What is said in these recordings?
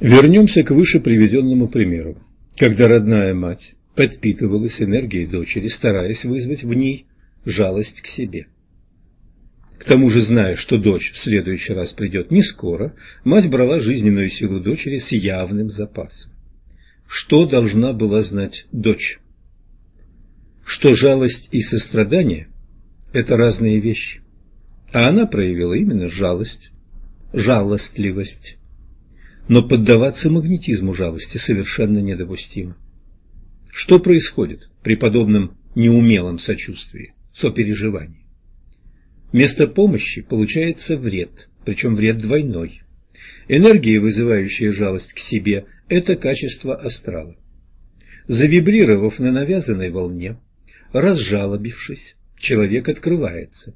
Вернемся к выше приведенному примеру. Когда родная мать подпитывалась энергией дочери, стараясь вызвать в ней жалость к себе. К тому же, зная, что дочь в следующий раз придет не скоро, мать брала жизненную силу дочери с явным запасом. Что должна была знать дочь? Что жалость и сострадание – это разные вещи. А она проявила именно жалость, жалостливость. Но поддаваться магнетизму жалости совершенно недопустимо. Что происходит при подобном неумелом сочувствии, сопереживании? Вместо помощи получается вред, причем вред двойной. Энергия, вызывающая жалость к себе, это качество астрала. Завибрировав на навязанной волне, разжалобившись, человек открывается.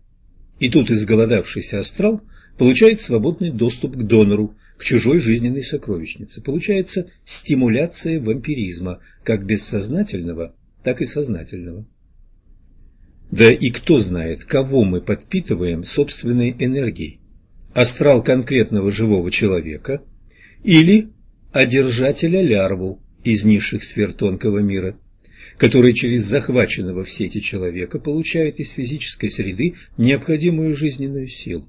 И тут изголодавшийся астрал получает свободный доступ к донору, к чужой жизненной сокровищнице. Получается стимуляция вампиризма, как бессознательного, так и сознательного. Да и кто знает, кого мы подпитываем собственной энергией? Астрал конкретного живого человека или одержателя лярву из низших сфер тонкого мира, который через захваченного в сети человека получает из физической среды необходимую жизненную силу.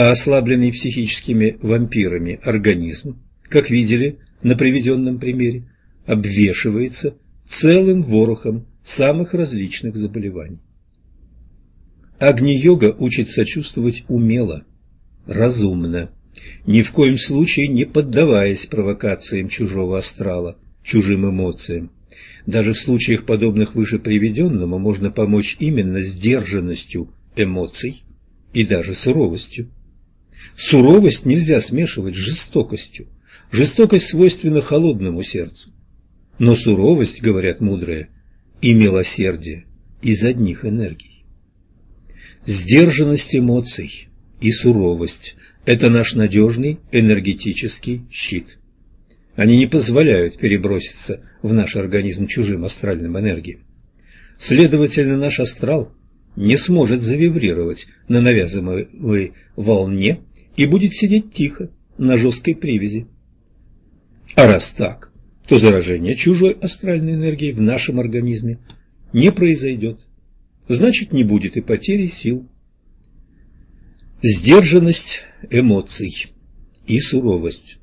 А ослабленный психическими вампирами организм, как видели на приведенном примере, обвешивается целым ворохом самых различных заболеваний. Агни-йога учит сочувствовать умело, разумно, ни в коем случае не поддаваясь провокациям чужого астрала, чужим эмоциям. Даже в случаях, подобных выше приведенному, можно помочь именно сдержанностью эмоций и даже суровостью. Суровость нельзя смешивать с жестокостью. Жестокость свойственна холодному сердцу. Но суровость, говорят мудрые, и милосердие из одних энергий. Сдержанность эмоций и суровость – это наш надежный энергетический щит. Они не позволяют переброситься в наш организм чужим астральным энергиям. Следовательно, наш астрал не сможет завибрировать на навязываемой волне и будет сидеть тихо на жесткой привязи. А раз так, то заражение чужой астральной энергией в нашем организме не произойдет. Значит, не будет и потери сил. Сдержанность эмоций и суровость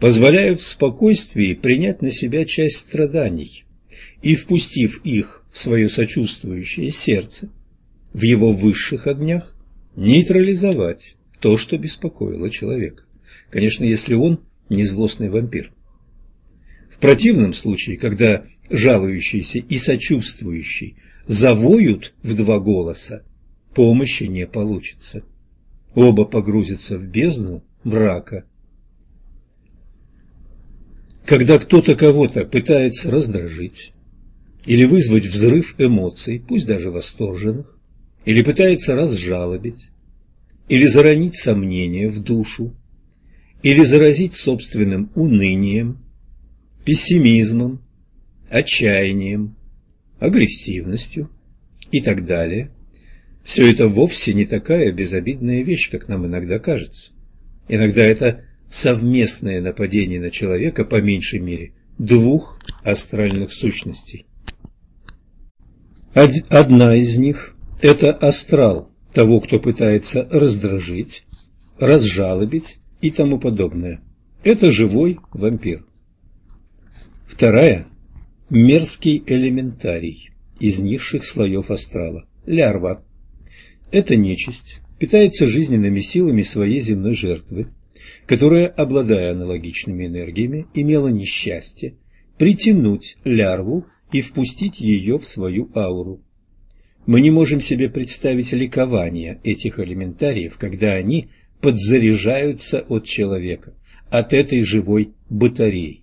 позволяют в спокойствии принять на себя часть страданий и, впустив их в свое сочувствующее сердце, в его высших огнях нейтрализовать то, что беспокоило человека. Конечно, если он не злостный вампир. В противном случае, когда жалующийся и сочувствующий завоют в два голоса, помощи не получится. Оба погрузятся в бездну мрака. Когда кто-то кого-то пытается раздражить или вызвать взрыв эмоций, пусть даже восторженных, или пытается разжалобить, или заронить сомнения в душу, или заразить собственным унынием, пессимизмом, отчаянием, агрессивностью и так далее. Все это вовсе не такая безобидная вещь, как нам иногда кажется. Иногда это совместное нападение на человека, по меньшей мере, двух астральных сущностей. Одна из них – это астрал того, кто пытается раздражить, разжалобить и тому подобное. Это живой вампир. Вторая – мерзкий элементарий из низших слоев астрала, лярва. Эта нечисть питается жизненными силами своей земной жертвы, которая, обладая аналогичными энергиями, имела несчастье притянуть лярву и впустить ее в свою ауру. Мы не можем себе представить ликование этих элементариев, когда они подзаряжаются от человека, от этой живой батареи.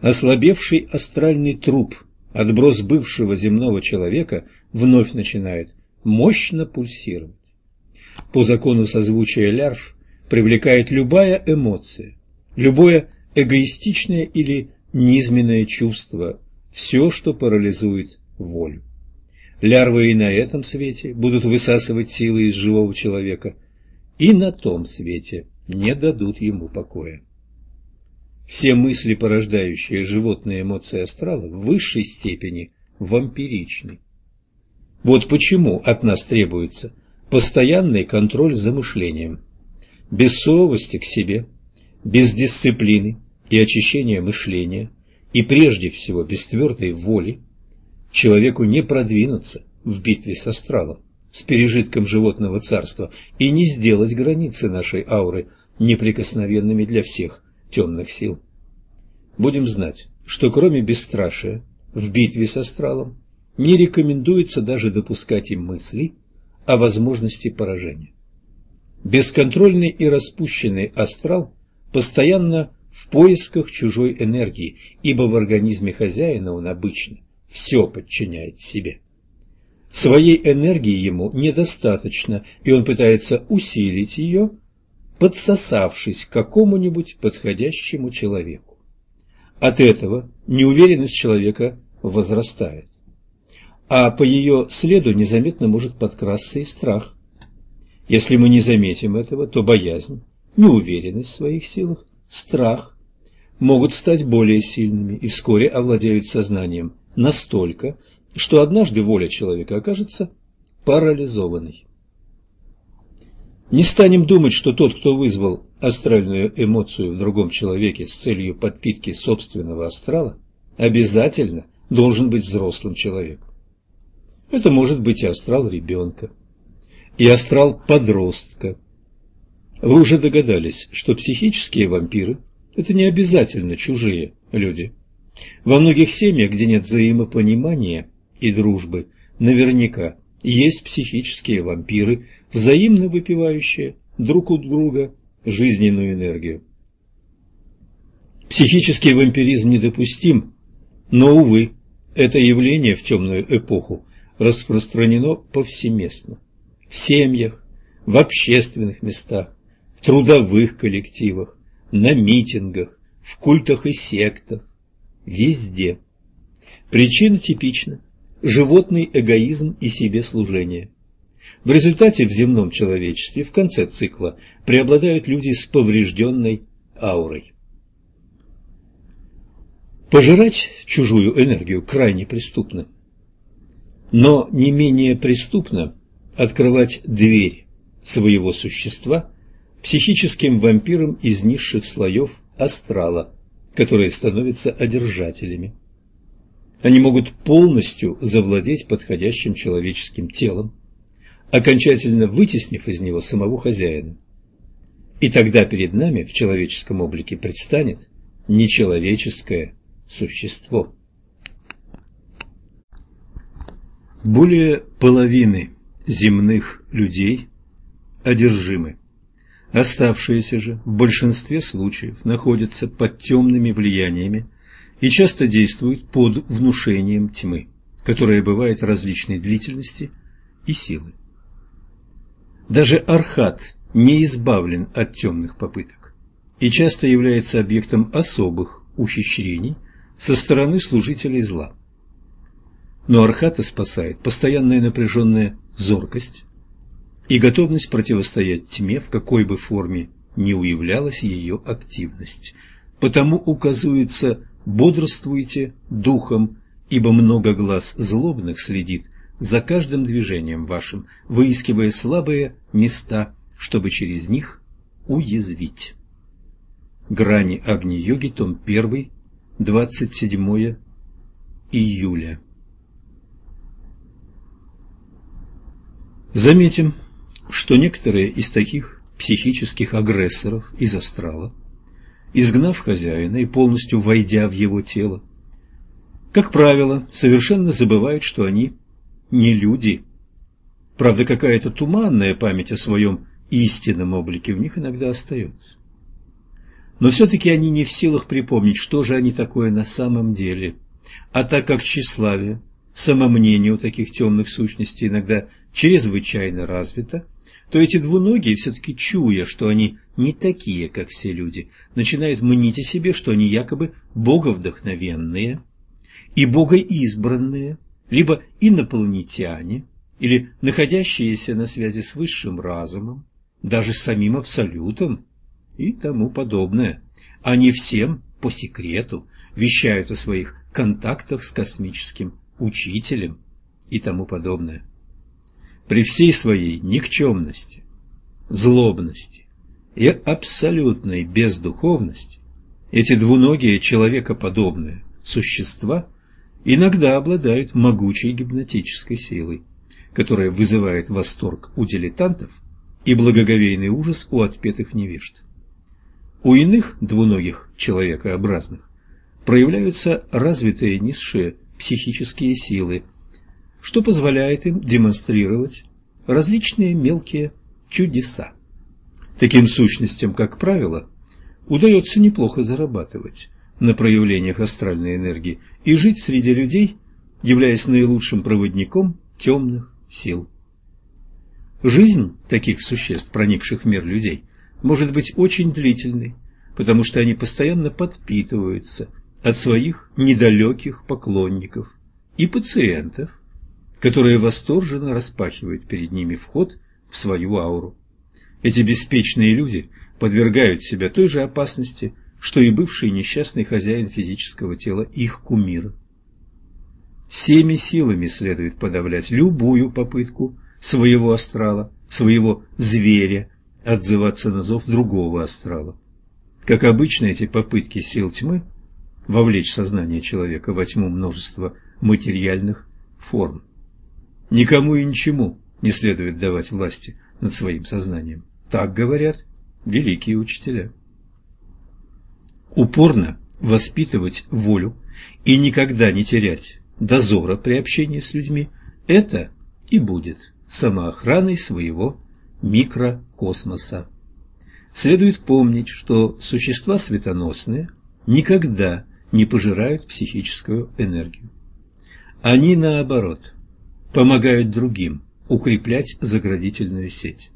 Ослабевший астральный труп, отброс бывшего земного человека, вновь начинает мощно пульсировать. По закону созвучия лярв привлекает любая эмоция, любое эгоистичное или низменное чувство, все, что парализует волю. Лярвы и на этом свете будут высасывать силы из живого человека, и на том свете не дадут ему покоя. Все мысли, порождающие животные эмоции астрала, в высшей степени вампиричны. Вот почему от нас требуется постоянный контроль за мышлением, без суровости к себе, без дисциплины и очищения мышления, и прежде всего без твердой воли, человеку не продвинуться в битве с астралом, с пережитком животного царства, и не сделать границы нашей ауры неприкосновенными для всех темных сил. Будем знать, что кроме бесстрашия в битве с астралом не рекомендуется даже допускать им мысли о возможности поражения. Бесконтрольный и распущенный астрал постоянно в поисках чужой энергии, ибо в организме хозяина он обычно все подчиняет себе. Своей энергии ему недостаточно, и он пытается усилить ее, подсосавшись к какому-нибудь подходящему человеку. От этого неуверенность человека возрастает, а по ее следу незаметно может подкрасться и страх. Если мы не заметим этого, то боязнь, неуверенность в своих силах, страх могут стать более сильными и вскоре овладеют сознанием настолько, что однажды воля человека окажется парализованной. Не станем думать, что тот, кто вызвал астральную эмоцию в другом человеке с целью подпитки собственного астрала, обязательно должен быть взрослым человеком. Это может быть и астрал ребенка, и астрал подростка. Вы уже догадались, что психические вампиры – это не обязательно чужие люди. Во многих семьях, где нет взаимопонимания и дружбы, наверняка есть психические вампиры, взаимно выпивающие друг у друга жизненную энергию. Психический вампиризм недопустим, но, увы, это явление в темную эпоху распространено повсеместно. В семьях, в общественных местах, в трудовых коллективах, на митингах, в культах и сектах, везде. Причина типична – животный эгоизм и себеслужение. В результате в земном человечестве в конце цикла преобладают люди с поврежденной аурой. Пожирать чужую энергию крайне преступно. Но не менее преступно открывать дверь своего существа психическим вампирам из низших слоев астрала, которые становятся одержателями. Они могут полностью завладеть подходящим человеческим телом, окончательно вытеснив из него самого хозяина. И тогда перед нами в человеческом облике предстанет нечеловеческое существо. Более половины земных людей одержимы. Оставшиеся же в большинстве случаев находятся под темными влияниями и часто действуют под внушением тьмы, которая бывает различной длительности и силы. Даже архат не избавлен от темных попыток и часто является объектом особых ухищрений со стороны служителей зла. Но архата спасает постоянная напряженная зоркость и готовность противостоять тьме, в какой бы форме ни уявлялась ее активность. Потому указывается «бодрствуйте духом, ибо много глаз злобных следит за каждым движением вашим, выискивая слабые места, чтобы через них уязвить». Грани Агни-йоги, том 1, 27 июля. Заметим, что некоторые из таких психических агрессоров из астрала, изгнав хозяина и полностью войдя в его тело, как правило, совершенно забывают, что они не люди. Правда, какая-то туманная память о своем истинном облике в них иногда остается. Но все-таки они не в силах припомнить, что же они такое на самом деле. А так как тщеславие, самомнение у таких темных сущностей иногда чрезвычайно развито, то эти двуногие, все-таки чуя, что они не такие, как все люди, начинают мнить о себе, что они якобы боговдохновенные и богоизбранные, либо инопланетяне, или находящиеся на связи с высшим разумом, даже с самим Абсолютом, и тому подобное. Они всем по секрету вещают о своих контактах с космическим учителем и тому подобное. При всей своей никчемности, злобности и абсолютной бездуховности эти двуногие человекоподобные существа иногда обладают могучей гипнотической силой, которая вызывает восторг у дилетантов и благоговейный ужас у отпетых невежд. У иных двуногих человекообразных проявляются развитые низшие психические силы, что позволяет им демонстрировать различные мелкие чудеса. Таким сущностям, как правило, удается неплохо зарабатывать на проявлениях астральной энергии и жить среди людей, являясь наилучшим проводником темных сил. Жизнь таких существ, проникших в мир людей, может быть очень длительной, потому что они постоянно подпитываются от своих недалеких поклонников и пациентов, которые восторженно распахивают перед ними вход в свою ауру. Эти беспечные люди подвергают себя той же опасности, что и бывший несчастный хозяин физического тела их кумира. Всеми силами следует подавлять любую попытку своего астрала, своего зверя, отзываться на зов другого астрала. Как обычно, эти попытки сил тьмы вовлечь сознание человека во тьму множества материальных форм. Никому и ничему не следует давать власти над своим сознанием. Так говорят великие учителя. Упорно воспитывать волю и никогда не терять дозора при общении с людьми – это и будет самоохраной своего микрокосмоса. Следует помнить, что существа светоносные никогда не пожирают психическую энергию. Они, наоборот, помогают другим укреплять заградительную сеть.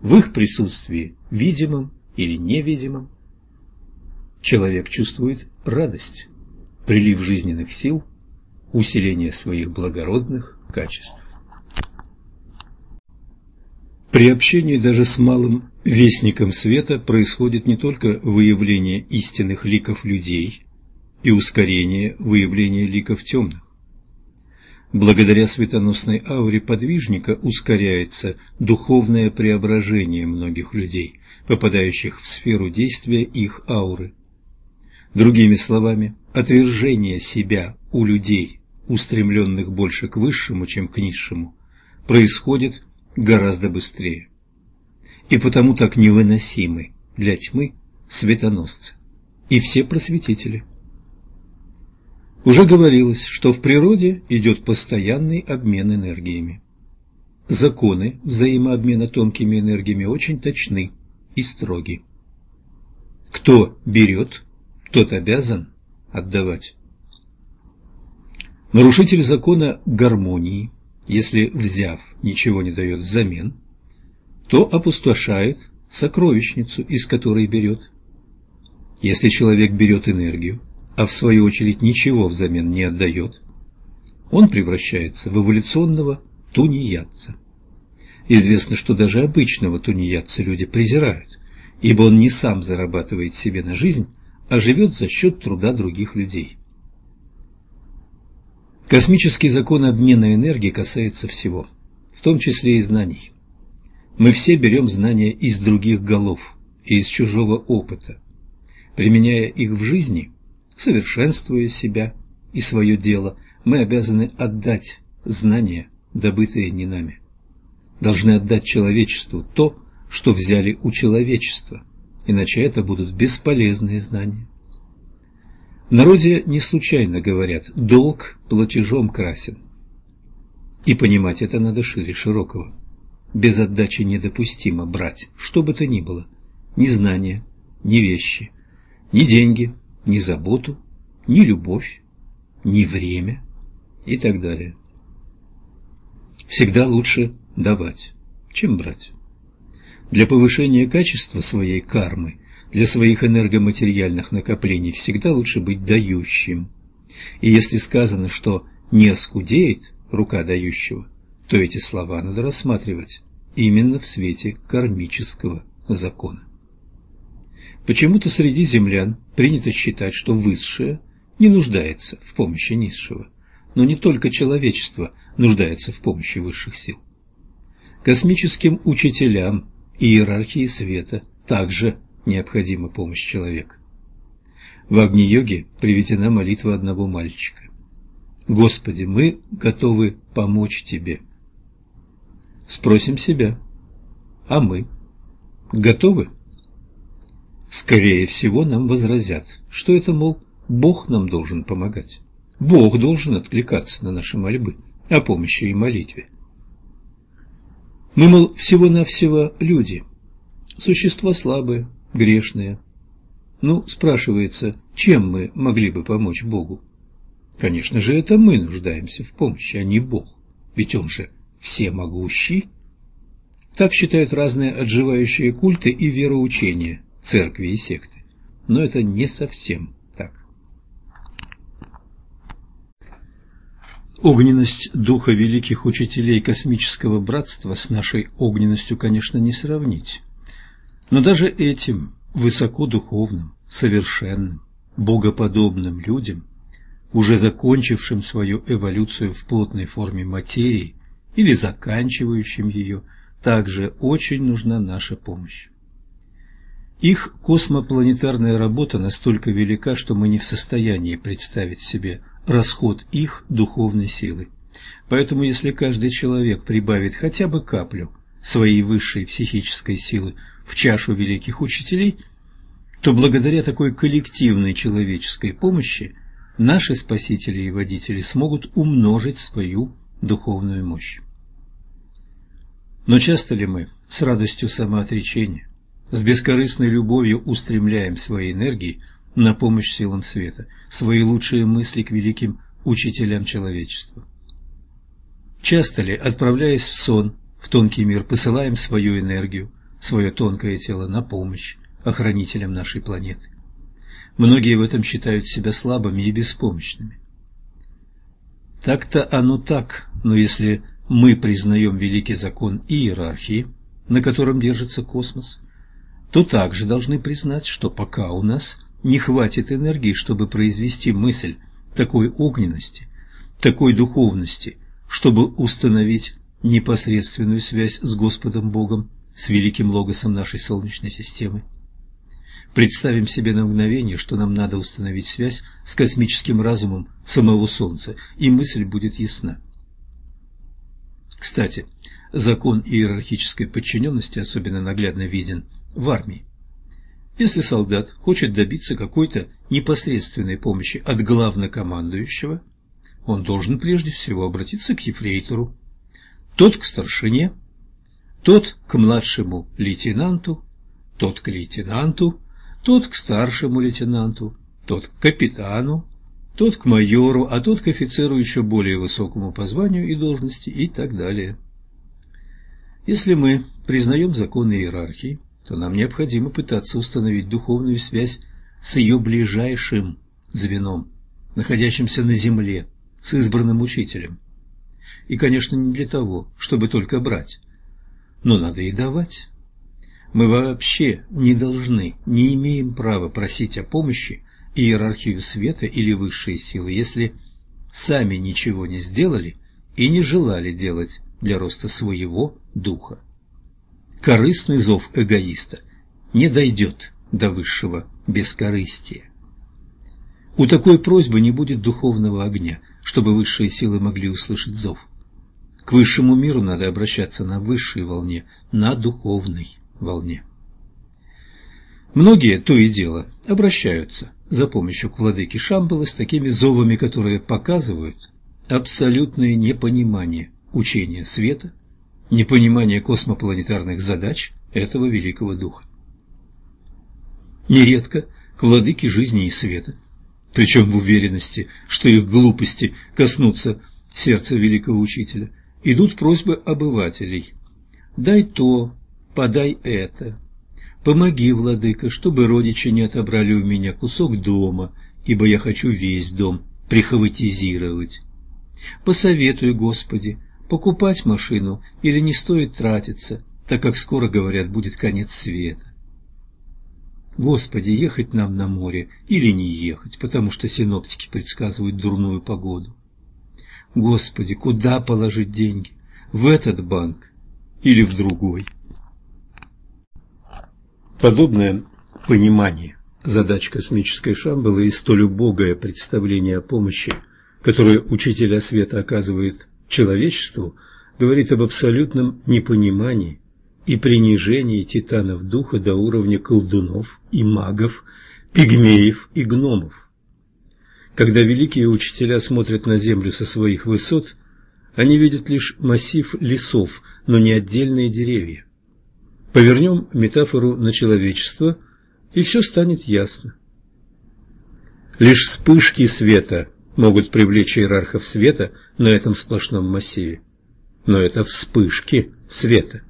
В их присутствии, видимом или невидимом, человек чувствует радость, прилив жизненных сил, усиление своих благородных качеств. При общении даже с малым вестником света происходит не только выявление истинных ликов людей и ускорение выявления ликов темных. Благодаря светоносной ауре подвижника ускоряется духовное преображение многих людей, попадающих в сферу действия их ауры. Другими словами, отвержение себя у людей, устремленных больше к высшему, чем к низшему, происходит гораздо быстрее. И потому так невыносимы для тьмы светоносцы и все просветители. Уже говорилось, что в природе идет постоянный обмен энергиями. Законы взаимообмена тонкими энергиями очень точны и строги. Кто берет, тот обязан отдавать. Нарушитель закона гармонии, если, взяв, ничего не дает взамен, то опустошает сокровищницу, из которой берет. Если человек берет энергию, а в свою очередь ничего взамен не отдает, он превращается в эволюционного тунеядца. Известно, что даже обычного тунеядца люди презирают, ибо он не сам зарабатывает себе на жизнь, а живет за счет труда других людей. Космический закон обмена энергии касается всего, в том числе и знаний. Мы все берем знания из других голов и из чужого опыта. Применяя их в жизни, совершенствуя себя и свое дело, мы обязаны отдать знания, добытые не нами. Должны отдать человечеству то, что взяли у человечества, иначе это будут бесполезные знания. В народе не случайно говорят «долг платежом красен». И понимать это надо шире широкого. Без отдачи недопустимо брать, что бы то ни было, ни знания, ни вещи, ни деньги, ни заботу, ни любовь, ни время и так далее. Всегда лучше давать, чем брать. Для повышения качества своей кармы для своих энергоматериальных накоплений всегда лучше быть дающим. И если сказано, что не оскудеет рука дающего, то эти слова надо рассматривать именно в свете кармического закона. Почему-то среди землян принято считать, что высшее не нуждается в помощи низшего, но не только человечество нуждается в помощи высших сил. Космическим учителям иерархии света также необходима помощь человека. В Агни-йоге приведена молитва одного мальчика. «Господи, мы готовы помочь Тебе». Спросим себя, а мы готовы? Скорее всего, нам возразят, что это, мол, Бог нам должен помогать. Бог должен откликаться на наши мольбы о помощи и молитве. Мы, мол, всего-навсего люди, существа слабые, грешные. Ну, спрашивается, чем мы могли бы помочь Богу? Конечно же, это мы нуждаемся в помощи, а не Бог, ведь Он же всемогущий. Так считают разные отживающие культы и вероучения, церкви и секты. Но это не совсем так. Огненность духа великих учителей космического братства с нашей огненностью, конечно, не сравнить. Но даже этим высокодуховным, совершенным, богоподобным людям, уже закончившим свою эволюцию в плотной форме материи или заканчивающим ее, также очень нужна наша помощь. Их космопланетарная работа настолько велика, что мы не в состоянии представить себе расход их духовной силы. Поэтому если каждый человек прибавит хотя бы каплю своей высшей психической силы в чашу великих учителей, то благодаря такой коллективной человеческой помощи наши спасители и водители смогут умножить свою духовную мощь. Но часто ли мы с радостью самоотречения, с бескорыстной любовью устремляем свои энергии на помощь силам света, свои лучшие мысли к великим учителям человечества? Часто ли, отправляясь в сон, в тонкий мир, посылаем свою энергию, свое тонкое тело на помощь охранителям нашей планеты? Многие в этом считают себя слабыми и беспомощными. Так-то оно так, но если мы признаем великий закон иерархии, на котором держится космос, то также должны признать, что пока у нас не хватит энергии, чтобы произвести мысль такой огненности, такой духовности, чтобы установить непосредственную связь с Господом Богом, с великим логосом нашей Солнечной системы. Представим себе на мгновение, что нам надо установить связь с космическим разумом самого Солнца, и мысль будет ясна. Кстати, закон иерархической подчиненности особенно наглядно виден в армии. Если солдат хочет добиться какой-то непосредственной помощи от главнокомандующего, он должен прежде всего обратиться к ефрейтору, тот к старшине, тот к младшему лейтенанту, тот к лейтенанту, тот к старшему лейтенанту, тот к капитану, тот к майору, а тот к офицеру еще более высокому по званию и должности и так далее. Если мы признаем законы иерархии, то нам необходимо пытаться установить духовную связь с ее ближайшим звеном, находящимся на земле, с избранным учителем. И, конечно, не для того, чтобы только брать, но надо и давать. Мы вообще не должны, не имеем права просить о помощи иерархию света или высшие силы, если сами ничего не сделали и не желали делать для роста своего духа. Корыстный зов эгоиста не дойдет до высшего бескорыстия. У такой просьбы не будет духовного огня, чтобы высшие силы могли услышать зов. К высшему миру надо обращаться на высшей волне, на духовной волне. Многие, то и дело, обращаются за помощью к владыке Шамбалы с такими зовами, которые показывают абсолютное непонимание учения света, непонимание космопланетарных задач этого великого духа. Нередко к владыке жизни и света, причем в уверенности, что их глупости коснутся сердца великого учителя, идут просьбы обывателей «дай то, подай это, Помоги, владыка, чтобы родичи не отобрали у меня кусок дома, ибо я хочу весь дом прихватизировать. Посоветуй, Господи, покупать машину или не стоит тратиться, так как скоро, говорят, будет конец света. Господи, ехать нам на море или не ехать, потому что синоптики предсказывают дурную погоду. Господи, куда положить деньги? В этот банк или в другой? Подобное понимание задач космической Шамбалы и столь убогое представление о помощи, которую учителя света оказывает человечеству, говорит об абсолютном непонимании и принижении титанов духа до уровня колдунов и магов, пигмеев и гномов. Когда великие учителя смотрят на Землю со своих высот, они видят лишь массив лесов, но не отдельные деревья. Повернем метафору на человечество, и все станет ясно. Лишь вспышки света могут привлечь иерархов света на этом сплошном массиве. Но это вспышки света.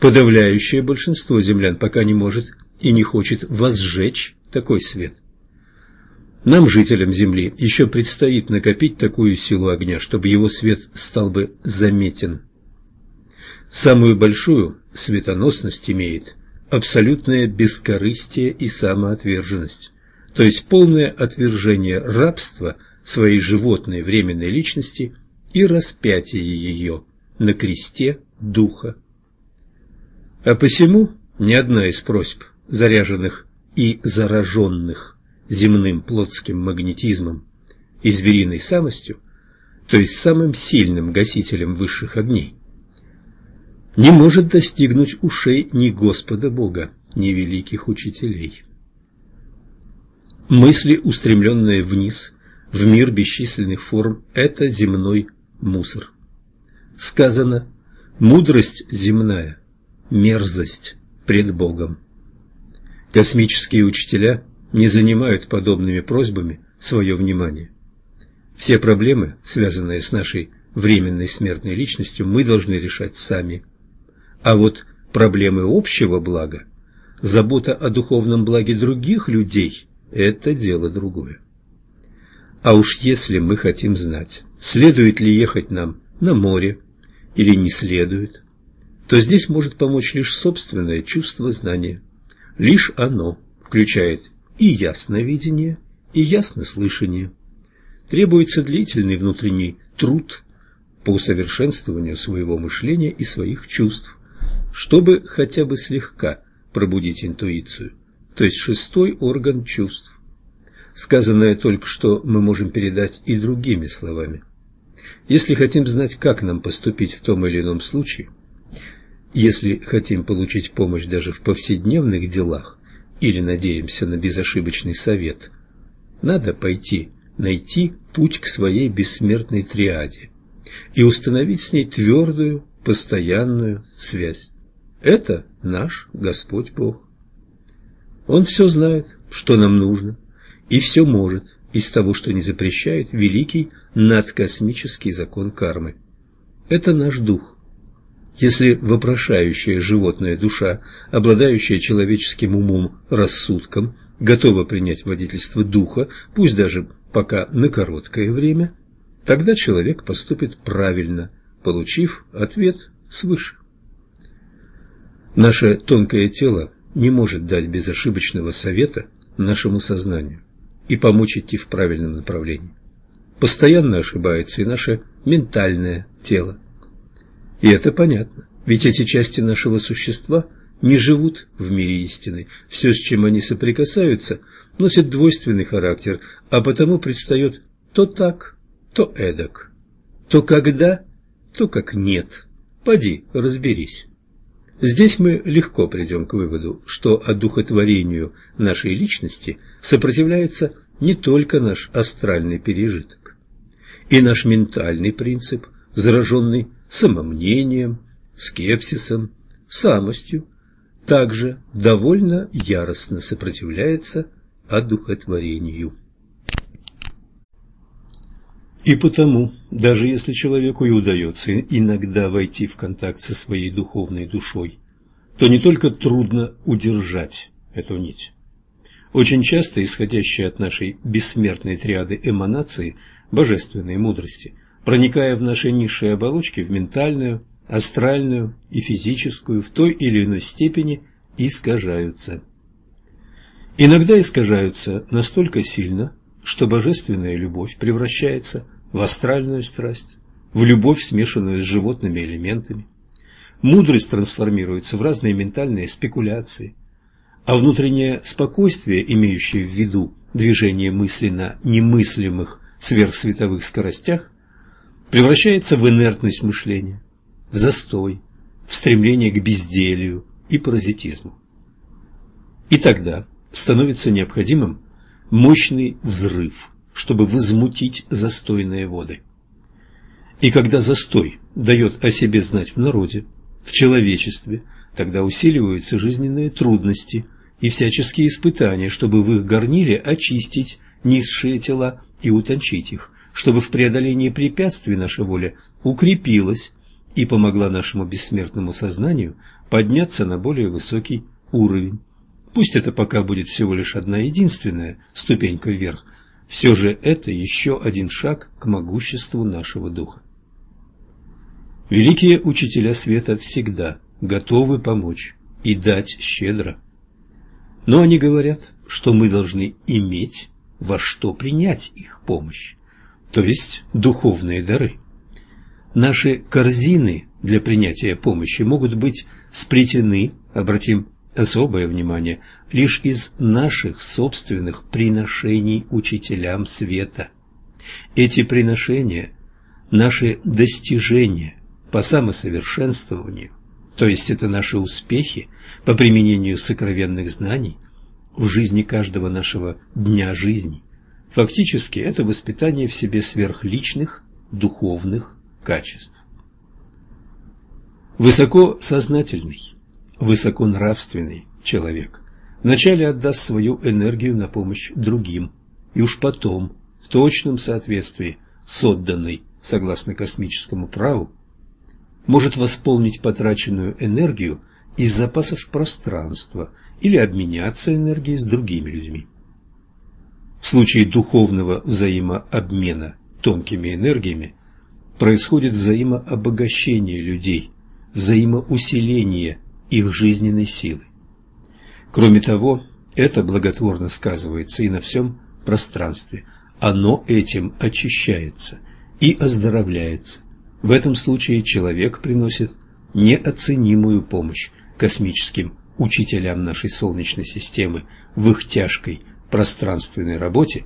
Подавляющее большинство землян пока не может и не хочет возжечь такой свет. Нам, жителям Земли, еще предстоит накопить такую силу огня, чтобы его свет стал бы заметен. Самую большую светоносность имеет абсолютное бескорыстие и самоотверженность, то есть полное отвержение рабства своей животной временной личности и распятие ее на кресте духа. А посему ни одна из просьб, заряженных и зараженных земным плотским магнетизмом и звериной самостью, то есть самым сильным гасителем высших огней, не может достигнуть ушей ни Господа Бога, ни великих учителей. Мысли, устремленные вниз, в мир бесчисленных форм, это земной мусор. Сказано, мудрость земная – мерзость пред Богом. Космические учителя не занимают подобными просьбами свое внимание. Все проблемы, связанные с нашей временной смертной личностью, мы должны решать сами – а вот проблемы общего блага, забота о духовном благе других людей – это дело другое. А уж если мы хотим знать, следует ли ехать нам на море или не следует, то здесь может помочь лишь собственное чувство знания. Лишь оно включает и ясновидение, и яснослышание. Требуется длительный внутренний труд по усовершенствованию своего мышления и своих чувств чтобы хотя бы слегка пробудить интуицию, то есть шестой орган чувств. Сказанное только что мы можем передать и другими словами. Если хотим знать, как нам поступить в том или ином случае, если хотим получить помощь даже в повседневных делах или надеемся на безошибочный совет, надо пойти найти путь к своей бессмертной триаде и установить с ней твердую, постоянную связь. Это наш Господь Бог. Он все знает, что нам нужно, и все может из того, что не запрещает великий надкосмический закон кармы. Это наш дух. Если вопрошающая животная душа, обладающая человеческим умом, рассудком, готова принять водительство духа, пусть даже пока на короткое время, тогда человек поступит правильно, получив ответ свыше. Наше тонкое тело не может дать безошибочного совета нашему сознанию и помочь идти в правильном направлении. Постоянно ошибается и наше ментальное тело. И это понятно, ведь эти части нашего существа не живут в мире истины. Все, с чем они соприкасаются, носит двойственный характер, а потому предстает то так, то эдак, то когда, то как нет. Поди, разберись. Здесь мы легко придем к выводу, что одухотворению нашей личности сопротивляется не только наш астральный пережиток. И наш ментальный принцип, зараженный самомнением, скепсисом, самостью, также довольно яростно сопротивляется одухотворению. И потому, даже если человеку и удается иногда войти в контакт со своей духовной душой, то не только трудно удержать эту нить. Очень часто исходящие от нашей бессмертной триады эманации божественной мудрости, проникая в наши низшие оболочки, в ментальную, астральную и физическую, в той или иной степени искажаются. иногда искажаются настолько сильно, что божественная любовь превращается в астральную страсть, в любовь, смешанную с животными элементами. Мудрость трансформируется в разные ментальные спекуляции, а внутреннее спокойствие, имеющее в виду движение мысли на немыслимых сверхсветовых скоростях, превращается в инертность мышления, в застой, в стремление к безделию и паразитизму. И тогда становится необходимым мощный взрыв, чтобы возмутить застойные воды. И когда застой дает о себе знать в народе, в человечестве, тогда усиливаются жизненные трудности и всяческие испытания, чтобы в их горниле очистить низшие тела и утончить их, чтобы в преодолении препятствий наша воля укрепилась и помогла нашему бессмертному сознанию подняться на более высокий уровень. Пусть это пока будет всего лишь одна единственная ступенька вверх, все же это еще один шаг к могуществу нашего духа. Великие учителя света всегда готовы помочь и дать щедро. Но они говорят, что мы должны иметь во что принять их помощь, то есть духовные дары. Наши корзины для принятия помощи могут быть сплетены, обратим особое внимание, лишь из наших собственных приношений учителям света. Эти приношения – наши достижения по самосовершенствованию, то есть это наши успехи по применению сокровенных знаний в жизни каждого нашего дня жизни. Фактически это воспитание в себе сверхличных духовных качеств. Высокосознательный, высоконравственный человек вначале отдаст свою энергию на помощь другим, и уж потом, в точном соответствии с отданной, согласно космическому праву, может восполнить потраченную энергию из запасов пространства или обменяться энергией с другими людьми. В случае духовного взаимообмена тонкими энергиями происходит взаимообогащение людей, взаимоусиление их жизненной силы. Кроме того, это благотворно сказывается и на всем пространстве. Оно этим очищается и оздоровляется. В этом случае человек приносит неоценимую помощь космическим учителям нашей Солнечной системы в их тяжкой пространственной работе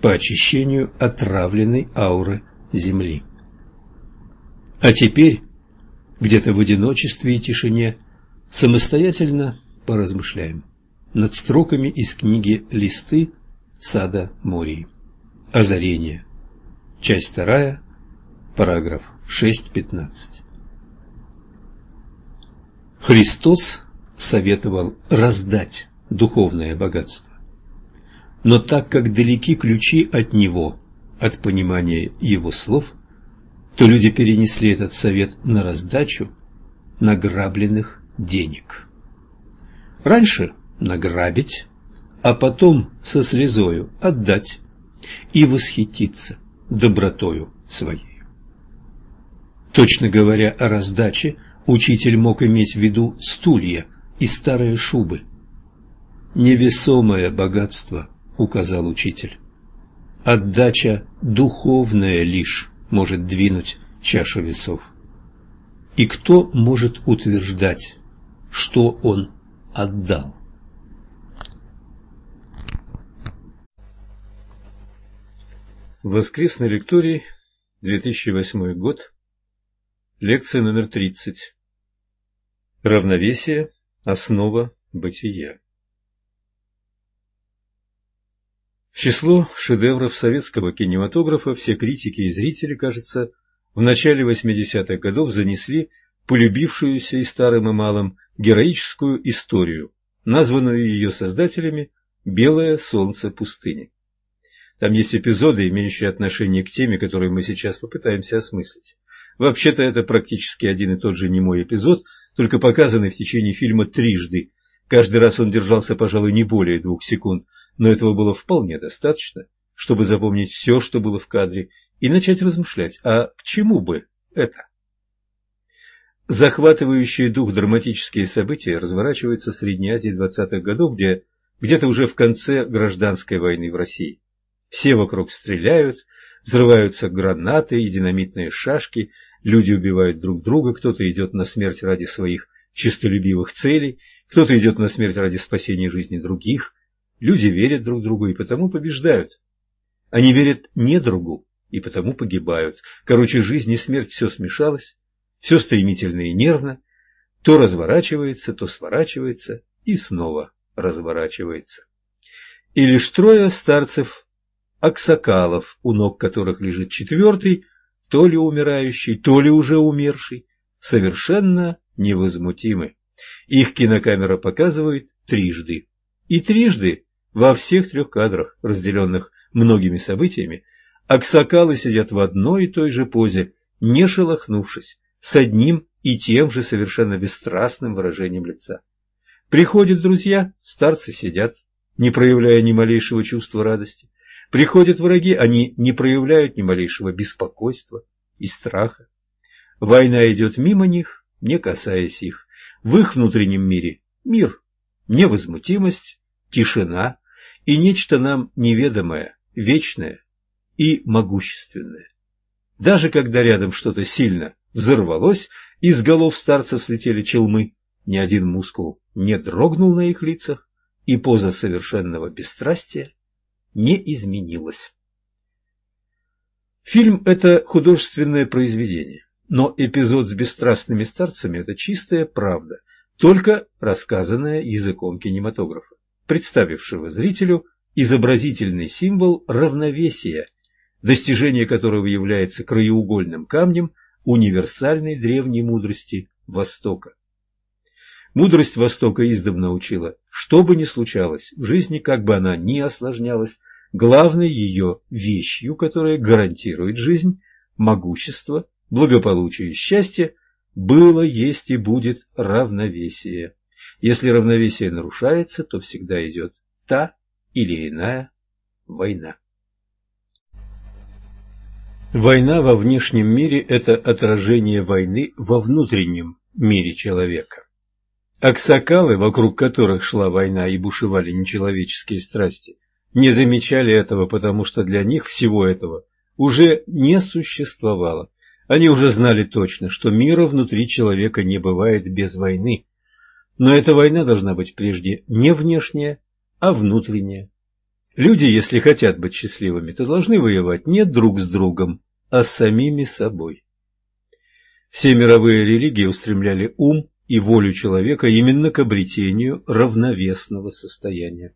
по очищению отравленной ауры Земли. А теперь, где-то в одиночестве и тишине, самостоятельно поразмышляем над строками из книги «Листы сада Мории». Озарение. Часть вторая, параграф 6.15. Христос советовал раздать духовное богатство. Но так как далеки ключи от Него, от понимания Его слов – то люди перенесли этот совет на раздачу награбленных денег. Раньше награбить, а потом со слезою отдать и восхититься добротою своей. Точно говоря о раздаче, учитель мог иметь в виду стулья и старые шубы. «Невесомое богатство», — указал учитель. «Отдача духовная лишь» может двинуть чашу весов. И кто может утверждать, что он отдал? Воскресный лекторий, 2008 год, лекция номер 30. Равновесие – основа бытия. Число шедевров советского кинематографа все критики и зрители, кажется, в начале 80-х годов занесли полюбившуюся и старым и малым героическую историю, названную ее создателями «Белое солнце пустыни». Там есть эпизоды, имеющие отношение к теме, которую мы сейчас попытаемся осмыслить. Вообще-то это практически один и тот же немой эпизод, только показанный в течение фильма трижды. Каждый раз он держался, пожалуй, не более двух секунд, но этого было вполне достаточно, чтобы запомнить все, что было в кадре, и начать размышлять, а к чему бы это? Захватывающие дух драматические события разворачиваются в Средней Азии 20-х годов, где где-то уже в конце гражданской войны в России. Все вокруг стреляют, взрываются гранаты и динамитные шашки, люди убивают друг друга, кто-то идет на смерть ради своих чистолюбивых целей, кто-то идет на смерть ради спасения жизни других. Люди верят друг другу и потому побеждают. Они верят не другу и потому погибают. Короче, жизнь и смерть все смешалось, все стремительно и нервно, то разворачивается, то сворачивается и снова разворачивается. И лишь трое старцев аксакалов, у ног которых лежит четвертый, то ли умирающий, то ли уже умерший, совершенно невозмутимы. Их кинокамера показывает трижды. И трижды во всех трех кадрах, разделенных многими событиями, аксакалы сидят в одной и той же позе, не шелохнувшись, с одним и тем же совершенно бесстрастным выражением лица. Приходят друзья, старцы сидят, не проявляя ни малейшего чувства радости. Приходят враги, они не проявляют ни малейшего беспокойства и страха. Война идет мимо них, не касаясь их. В их внутреннем мире мир, невозмутимость, тишина и нечто нам неведомое, вечное и могущественное. Даже когда рядом что-то сильно взорвалось, из голов старцев слетели челмы, ни один мускул не дрогнул на их лицах, и поза совершенного бесстрастия не изменилась. Фильм – это художественное произведение, но эпизод с бесстрастными старцами – это чистая правда, только рассказанная языком кинематографа, представившего зрителю изобразительный символ равновесия, достижение которого является краеугольным камнем универсальной древней мудрости Востока. Мудрость Востока издавна учила, что бы ни случалось в жизни, как бы она ни осложнялась, главной ее вещью, которая гарантирует жизнь, могущество, благополучие и счастье, было, есть и будет равновесие. Если равновесие нарушается, то всегда идет та или иная война. Война во внешнем мире – это отражение войны во внутреннем мире человека. Аксакалы, вокруг которых шла война и бушевали нечеловеческие страсти, не замечали этого, потому что для них всего этого уже не существовало. Они уже знали точно, что мира внутри человека не бывает без войны. Но эта война должна быть прежде не внешняя, а внутренняя. Люди, если хотят быть счастливыми, то должны воевать не друг с другом, а с самими собой. Все мировые религии устремляли ум и волю человека именно к обретению равновесного состояния.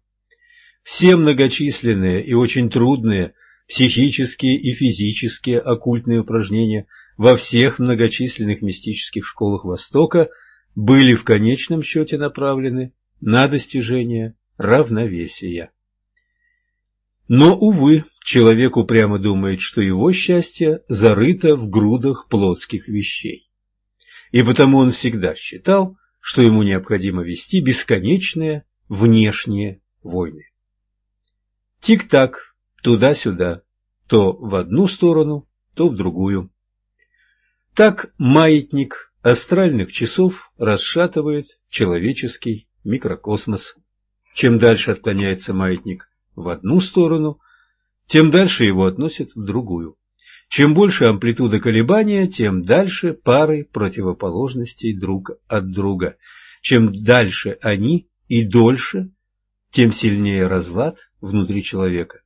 Все многочисленные и очень трудные психические и физические оккультные упражнения во всех многочисленных мистических школах Востока были в конечном счете направлены на достижение равновесия. Но, увы, человек упрямо думает, что его счастье зарыто в грудах плотских вещей. И потому он всегда считал, что ему необходимо вести бесконечные внешние войны. Тик-так, туда-сюда, то в одну сторону, то в другую. Так маятник астральных часов расшатывает человеческий микрокосмос. Чем дальше отклоняется маятник в одну сторону, тем дальше его относят в другую. Чем больше амплитуда колебания, тем дальше пары противоположностей друг от друга. Чем дальше они и дольше, тем сильнее разлад внутри человека.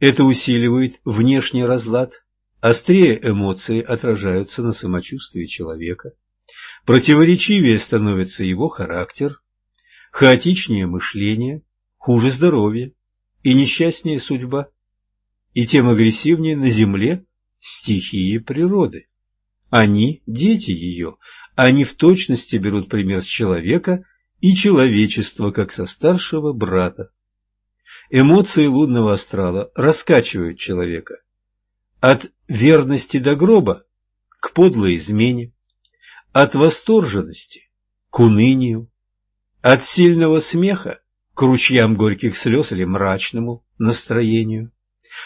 Это усиливает внешний разлад, острее эмоции отражаются на самочувствии человека, противоречивее становится его характер, хаотичнее мышление, хуже здоровье, и несчастнее судьба, и тем агрессивнее на земле стихии природы. Они – дети ее, они в точности берут пример с человека и человечества, как со старшего брата. Эмоции лунного астрала раскачивают человека от верности до гроба к подлой измене, от восторженности к унынию, от сильного смеха к ручьям горьких слез или мрачному настроению,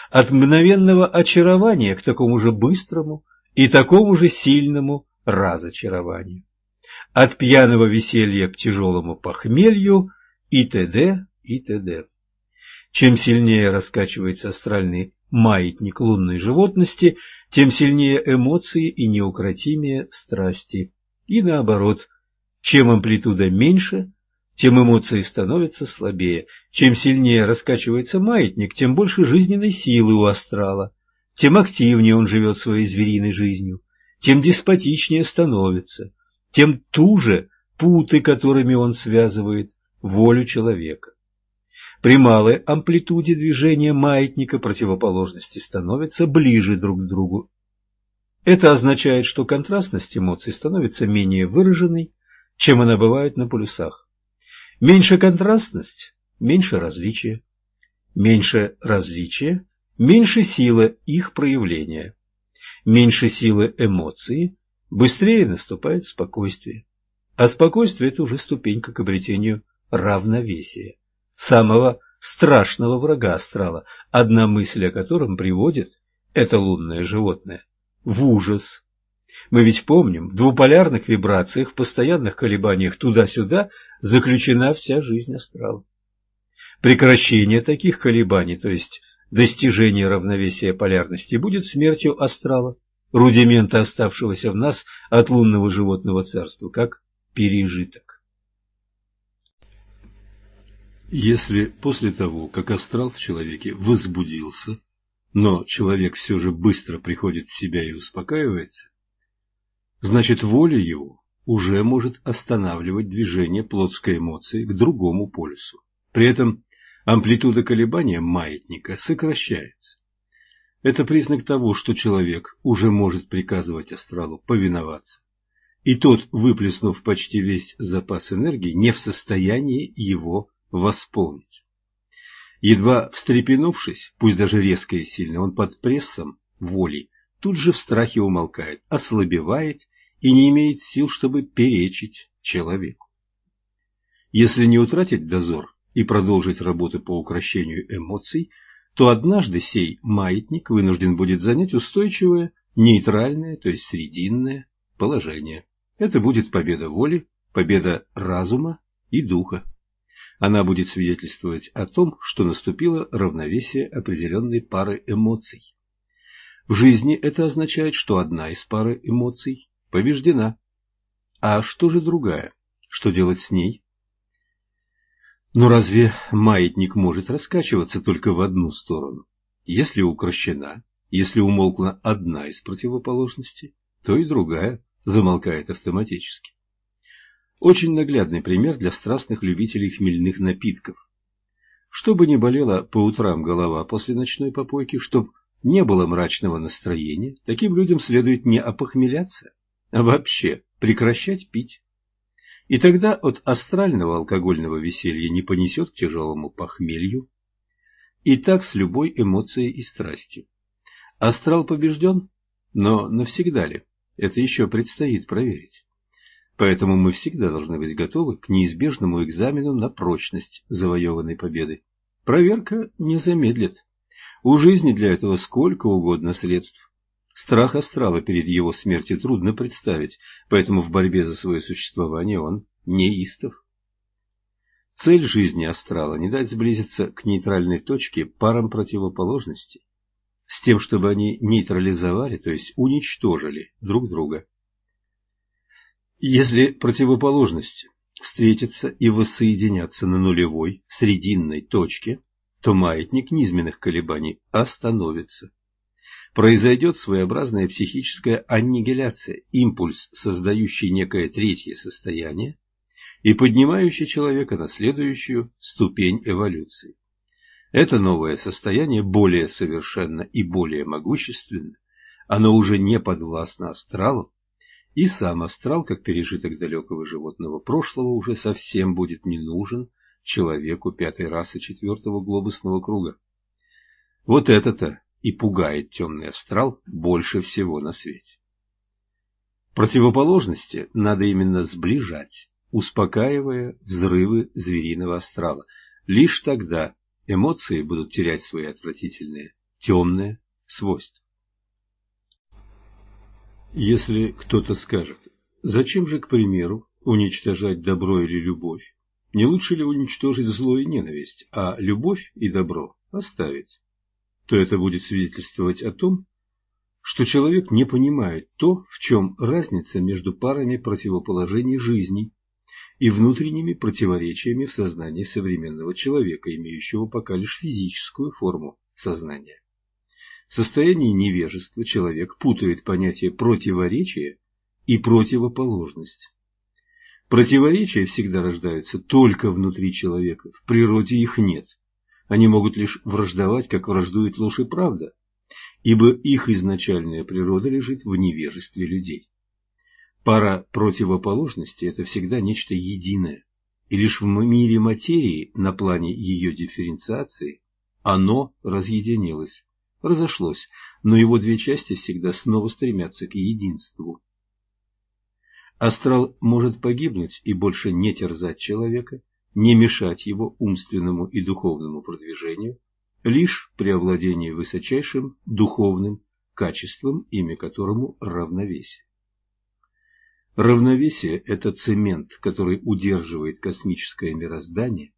от мгновенного очарования к такому же быстрому и такому же сильному разочарованию, от пьяного веселья к тяжелому похмелью и т.д. и т.д. Чем сильнее раскачивается астральный маятник лунной животности, тем сильнее эмоции и неукротимее страсти. И наоборот, чем амплитуда меньше, тем эмоции становятся слабее. Чем сильнее раскачивается маятник, тем больше жизненной силы у астрала, тем активнее он живет своей звериной жизнью, тем деспотичнее становится, тем туже путы, которыми он связывает волю человека. При малой амплитуде движения маятника противоположности становятся ближе друг к другу. Это означает, что контрастность эмоций становится менее выраженной, чем она бывает на полюсах. Меньше контрастность – меньше различия. Меньше различия – меньше сила их проявления. Меньше силы эмоции – быстрее наступает спокойствие. А спокойствие – это уже ступенька к обретению равновесия самого страшного врага астрала, одна мысль о котором приводит это лунное животное в ужас. Мы ведь помним, в двуполярных вибрациях, в постоянных колебаниях туда-сюда заключена вся жизнь астрала. Прекращение таких колебаний, то есть достижение равновесия полярности, будет смертью астрала, рудимента оставшегося в нас от лунного животного царства, как пережиток. Если после того, как астрал в человеке возбудился, но человек все же быстро приходит в себя и успокаивается, значит воля его уже может останавливать движение плотской эмоции к другому полюсу. При этом амплитуда колебания маятника сокращается. Это признак того, что человек уже может приказывать астралу повиноваться, и тот, выплеснув почти весь запас энергии, не в состоянии его восполнить. Едва встрепенувшись, пусть даже резко и сильно, он под прессом воли тут же в страхе умолкает, ослабевает и не имеет сил, чтобы перечить человеку. Если не утратить дозор и продолжить работу по укрощению эмоций, то однажды сей маятник вынужден будет занять устойчивое, нейтральное, то есть срединное положение. Это будет победа воли, победа разума и духа она будет свидетельствовать о том, что наступило равновесие определенной пары эмоций. В жизни это означает, что одна из пары эмоций побеждена. А что же другая? Что делать с ней? Но разве маятник может раскачиваться только в одну сторону? Если укращена, если умолкла одна из противоположностей, то и другая замолкает автоматически. Очень наглядный пример для страстных любителей хмельных напитков. Чтобы не болела по утрам голова после ночной попойки, чтобы не было мрачного настроения, таким людям следует не опохмеляться, вообще прекращать пить. И тогда от астрального алкогольного веселья не понесет к тяжелому похмелью. И так с любой эмоцией и страстью. Астрал побежден, но навсегда ли? Это еще предстоит проверить. Поэтому мы всегда должны быть готовы к неизбежному экзамену на прочность завоеванной победы. Проверка не замедлит. У жизни для этого сколько угодно средств. Страх астрала перед его смертью трудно представить, поэтому в борьбе за свое существование он неистов. Цель жизни астрала – не дать сблизиться к нейтральной точке парам противоположностей, с тем, чтобы они нейтрализовали, то есть уничтожили друг друга. Если противоположности встретятся и воссоединятся на нулевой срединной точке, то маятник низменных колебаний остановится. Произойдет своеобразная психическая аннигиляция, импульс, создающий некое третье состояние и поднимающий человека на следующую ступень эволюции. Это новое состояние более совершенно и более могущественно, оно уже не подвластно астралу, и сам астрал, как пережиток далекого животного прошлого, уже совсем будет не нужен человеку пятой расы четвертого глобусного круга. Вот это-то и пугает темный астрал больше всего на свете. Противоположности надо именно сближать, успокаивая взрывы звериного астрала. Лишь тогда эмоции будут терять свои отвратительные темные свойства. Если кто-то скажет, зачем же, к примеру, уничтожать добро или любовь, Не лучше ли уничтожить зло и ненависть, а любовь и добро оставить? То это будет свидетельствовать о том, что человек не понимает то, в чем разница между парами противоположений жизни и внутренними противоречиями в сознании современного человека, имеющего пока лишь физическую форму сознания. В состоянии невежества человек путает понятие противоречия и противоположность. Противоречия всегда рождаются только внутри человека, в природе их нет. Они могут лишь враждовать, как враждует ложь и правда, ибо их изначальная природа лежит в невежестве людей. Пара противоположностей – это всегда нечто единое, и лишь в мире материи, на плане ее дифференциации, оно разъединилось, разошлось, но его две части всегда снова стремятся к единству. Астрал может погибнуть и больше не терзать человека, не мешать его умственному и духовному продвижению, лишь при овладении высочайшим духовным качеством, имя которому равновесие. Равновесие – это цемент, который удерживает космическое мироздание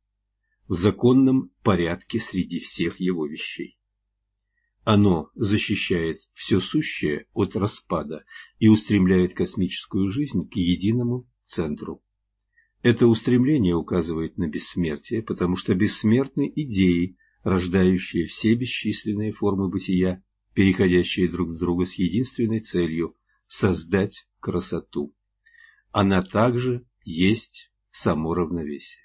в законном порядке среди всех его вещей. Оно защищает все сущее от распада и устремляет космическую жизнь к единому центру. Это устремление указывает на бессмертие, потому что бессмертны идеи, рождающие все бесчисленные формы бытия, переходящие друг в друга с единственной целью – создать красоту. Она также есть само равновесие.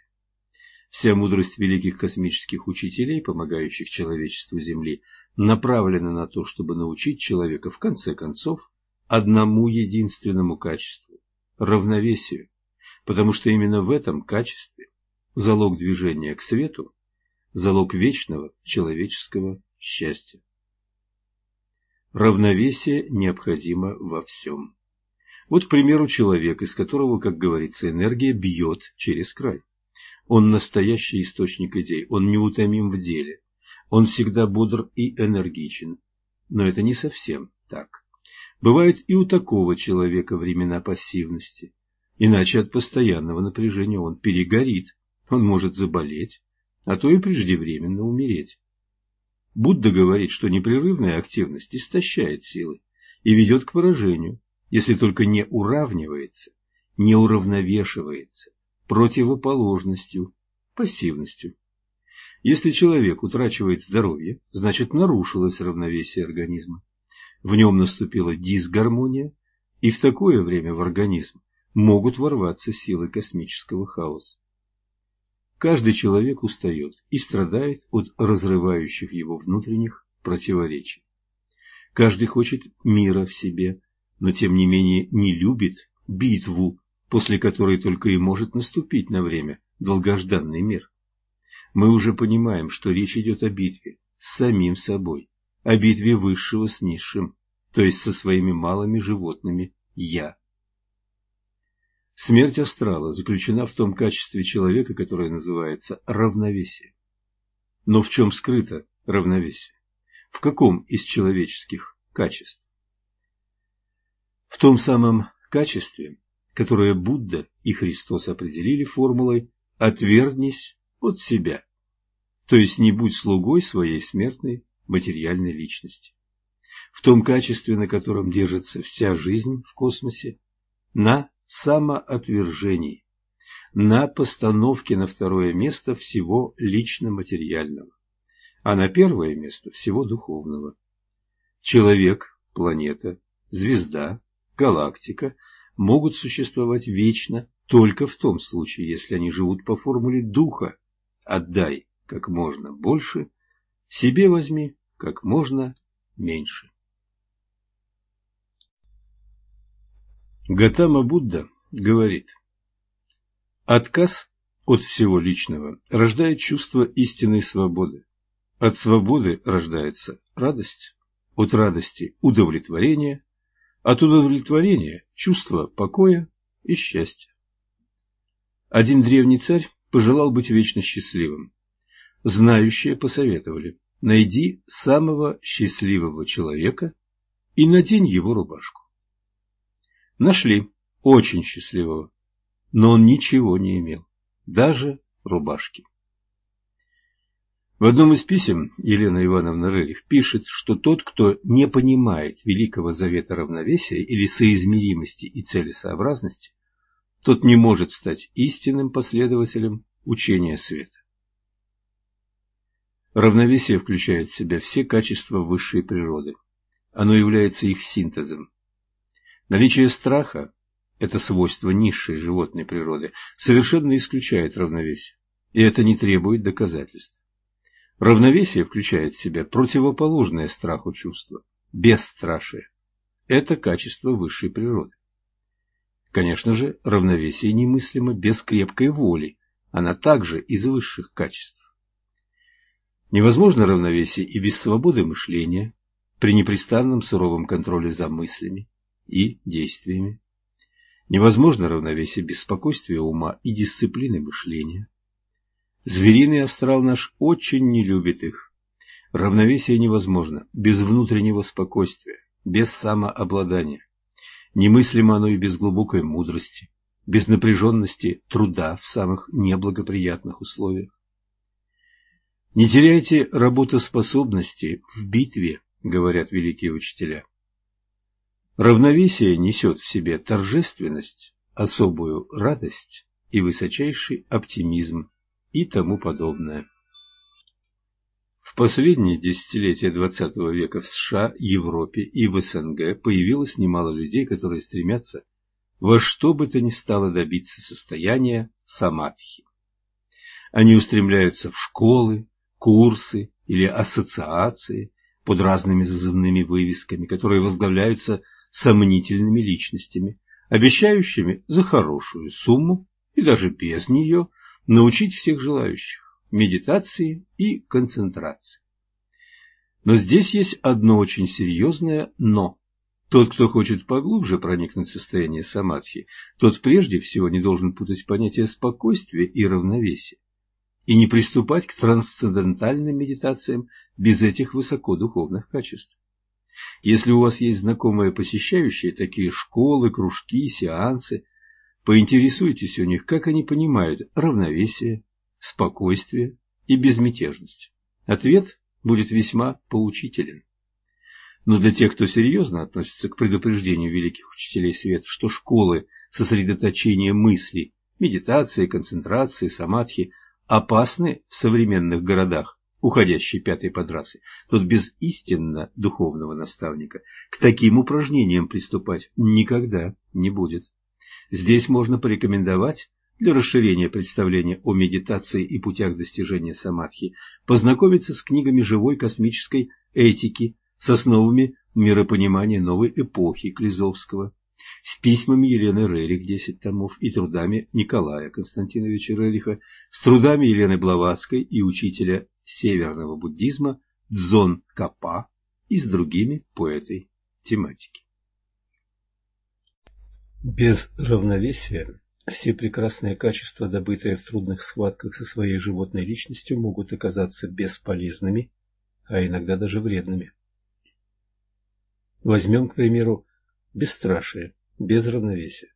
Вся мудрость великих космических учителей, помогающих человечеству Земли, направлена на то, чтобы научить человека, в конце концов, одному единственному качеству – равновесию, потому что именно в этом качестве залог движения к свету, залог вечного человеческого счастья. Равновесие необходимо во всем. Вот, к примеру, человек, из которого, как говорится, энергия бьет через край. Он настоящий источник идей, он неутомим в деле, он всегда бодр и энергичен. Но это не совсем так. Бывают и у такого человека времена пассивности. Иначе от постоянного напряжения он перегорит, он может заболеть, а то и преждевременно умереть. Будда говорит, что непрерывная активность истощает силы и ведет к поражению, если только не уравнивается, не уравновешивается противоположностью, пассивностью. Если человек утрачивает здоровье, значит нарушилось равновесие организма. В нем наступила дисгармония, и в такое время в организм могут ворваться силы космического хаоса. Каждый человек устает и страдает от разрывающих его внутренних противоречий. Каждый хочет мира в себе, но тем не менее не любит битву после которой только и может наступить на время долгожданный мир. Мы уже понимаем, что речь идет о битве с самим собой, о битве высшего с низшим, то есть со своими малыми животными «я». Смерть астрала заключена в том качестве человека, которое называется равновесие. Но в чем скрыто равновесие? В каком из человеческих качеств? В том самом качестве, которое Будда и Христос определили формулой «отвергнись от себя», то есть не будь слугой своей смертной материальной личности. В том качестве, на котором держится вся жизнь в космосе, на самоотвержении, на постановке на второе место всего лично-материального, а на первое место всего духовного. Человек, планета, звезда, галактика – могут существовать вечно только в том случае, если они живут по формуле духа «отдай как можно больше, себе возьми как можно меньше». Гатама Будда говорит, отказ от всего личного рождает чувство истинной свободы. От свободы рождается радость, от радости – удовлетворение, от удовлетворения чувство покоя и счастья. Один древний царь пожелал быть вечно счастливым. Знающие посоветовали – найди самого счастливого человека и надень его рубашку. Нашли очень счастливого, но он ничего не имел, даже рубашки. В одном из писем Елена Ивановна Рерих пишет, что тот, кто не понимает великого завета равновесия или соизмеримости и целесообразности, тот не может стать истинным последователем учения света. Равновесие включает в себя все качества высшей природы. Оно является их синтезом. Наличие страха – это свойство низшей животной природы, совершенно исключает равновесие, и это не требует доказательств. Равновесие включает в себя противоположное страху чувство – бесстрашие. Это качество высшей природы. Конечно же, равновесие немыслимо без крепкой воли, она также из высших качеств. Невозможно равновесие и без свободы мышления, при непрестанном суровом контроле за мыслями и действиями. Невозможно равновесие без спокойствия ума и дисциплины мышления. Звериный астрал наш очень не любит их. Равновесие невозможно без внутреннего спокойствия, без самообладания. Немыслимо оно и без глубокой мудрости, без напряженности труда в самых неблагоприятных условиях. Не теряйте работоспособности в битве, говорят великие учителя. Равновесие несет в себе торжественность, особую радость и высочайший оптимизм и тому подобное. В последние десятилетия XX века в США, Европе и в СНГ появилось немало людей, которые стремятся во что бы то ни стало добиться состояния самадхи. Они устремляются в школы, курсы или ассоциации под разными зазывными вывесками, которые возглавляются сомнительными личностями, обещающими за хорошую сумму и даже без нее научить всех желающих медитации и концентрации. Но здесь есть одно очень серьезное «но». Тот, кто хочет поглубже проникнуть в состояние самадхи, тот прежде всего не должен путать понятия спокойствия и равновесия и не приступать к трансцендентальным медитациям без этих высокодуховных качеств. Если у вас есть знакомые посещающие такие школы, кружки, сеансы, Поинтересуйтесь у них, как они понимают равновесие, спокойствие и безмятежность. Ответ будет весьма поучителен. Но для тех, кто серьезно относится к предупреждению великих учителей света, что школы сосредоточения мысли, медитации, концентрации, самадхи опасны в современных городах, уходящей пятой подрасы, тот без истинно духовного наставника к таким упражнениям приступать никогда не будет. Здесь можно порекомендовать для расширения представления о медитации и путях достижения самадхи познакомиться с книгами живой космической этики, с основами миропонимания новой эпохи Клизовского, с письмами Елены Рерих, 10 томов, и трудами Николая Константиновича Рериха, с трудами Елены Блаватской и учителя северного буддизма Дзон Капа и с другими по этой тематике. Без равновесия все прекрасные качества, добытые в трудных схватках со своей животной личностью, могут оказаться бесполезными, а иногда даже вредными. Возьмем, к примеру, бесстрашие, без равновесия.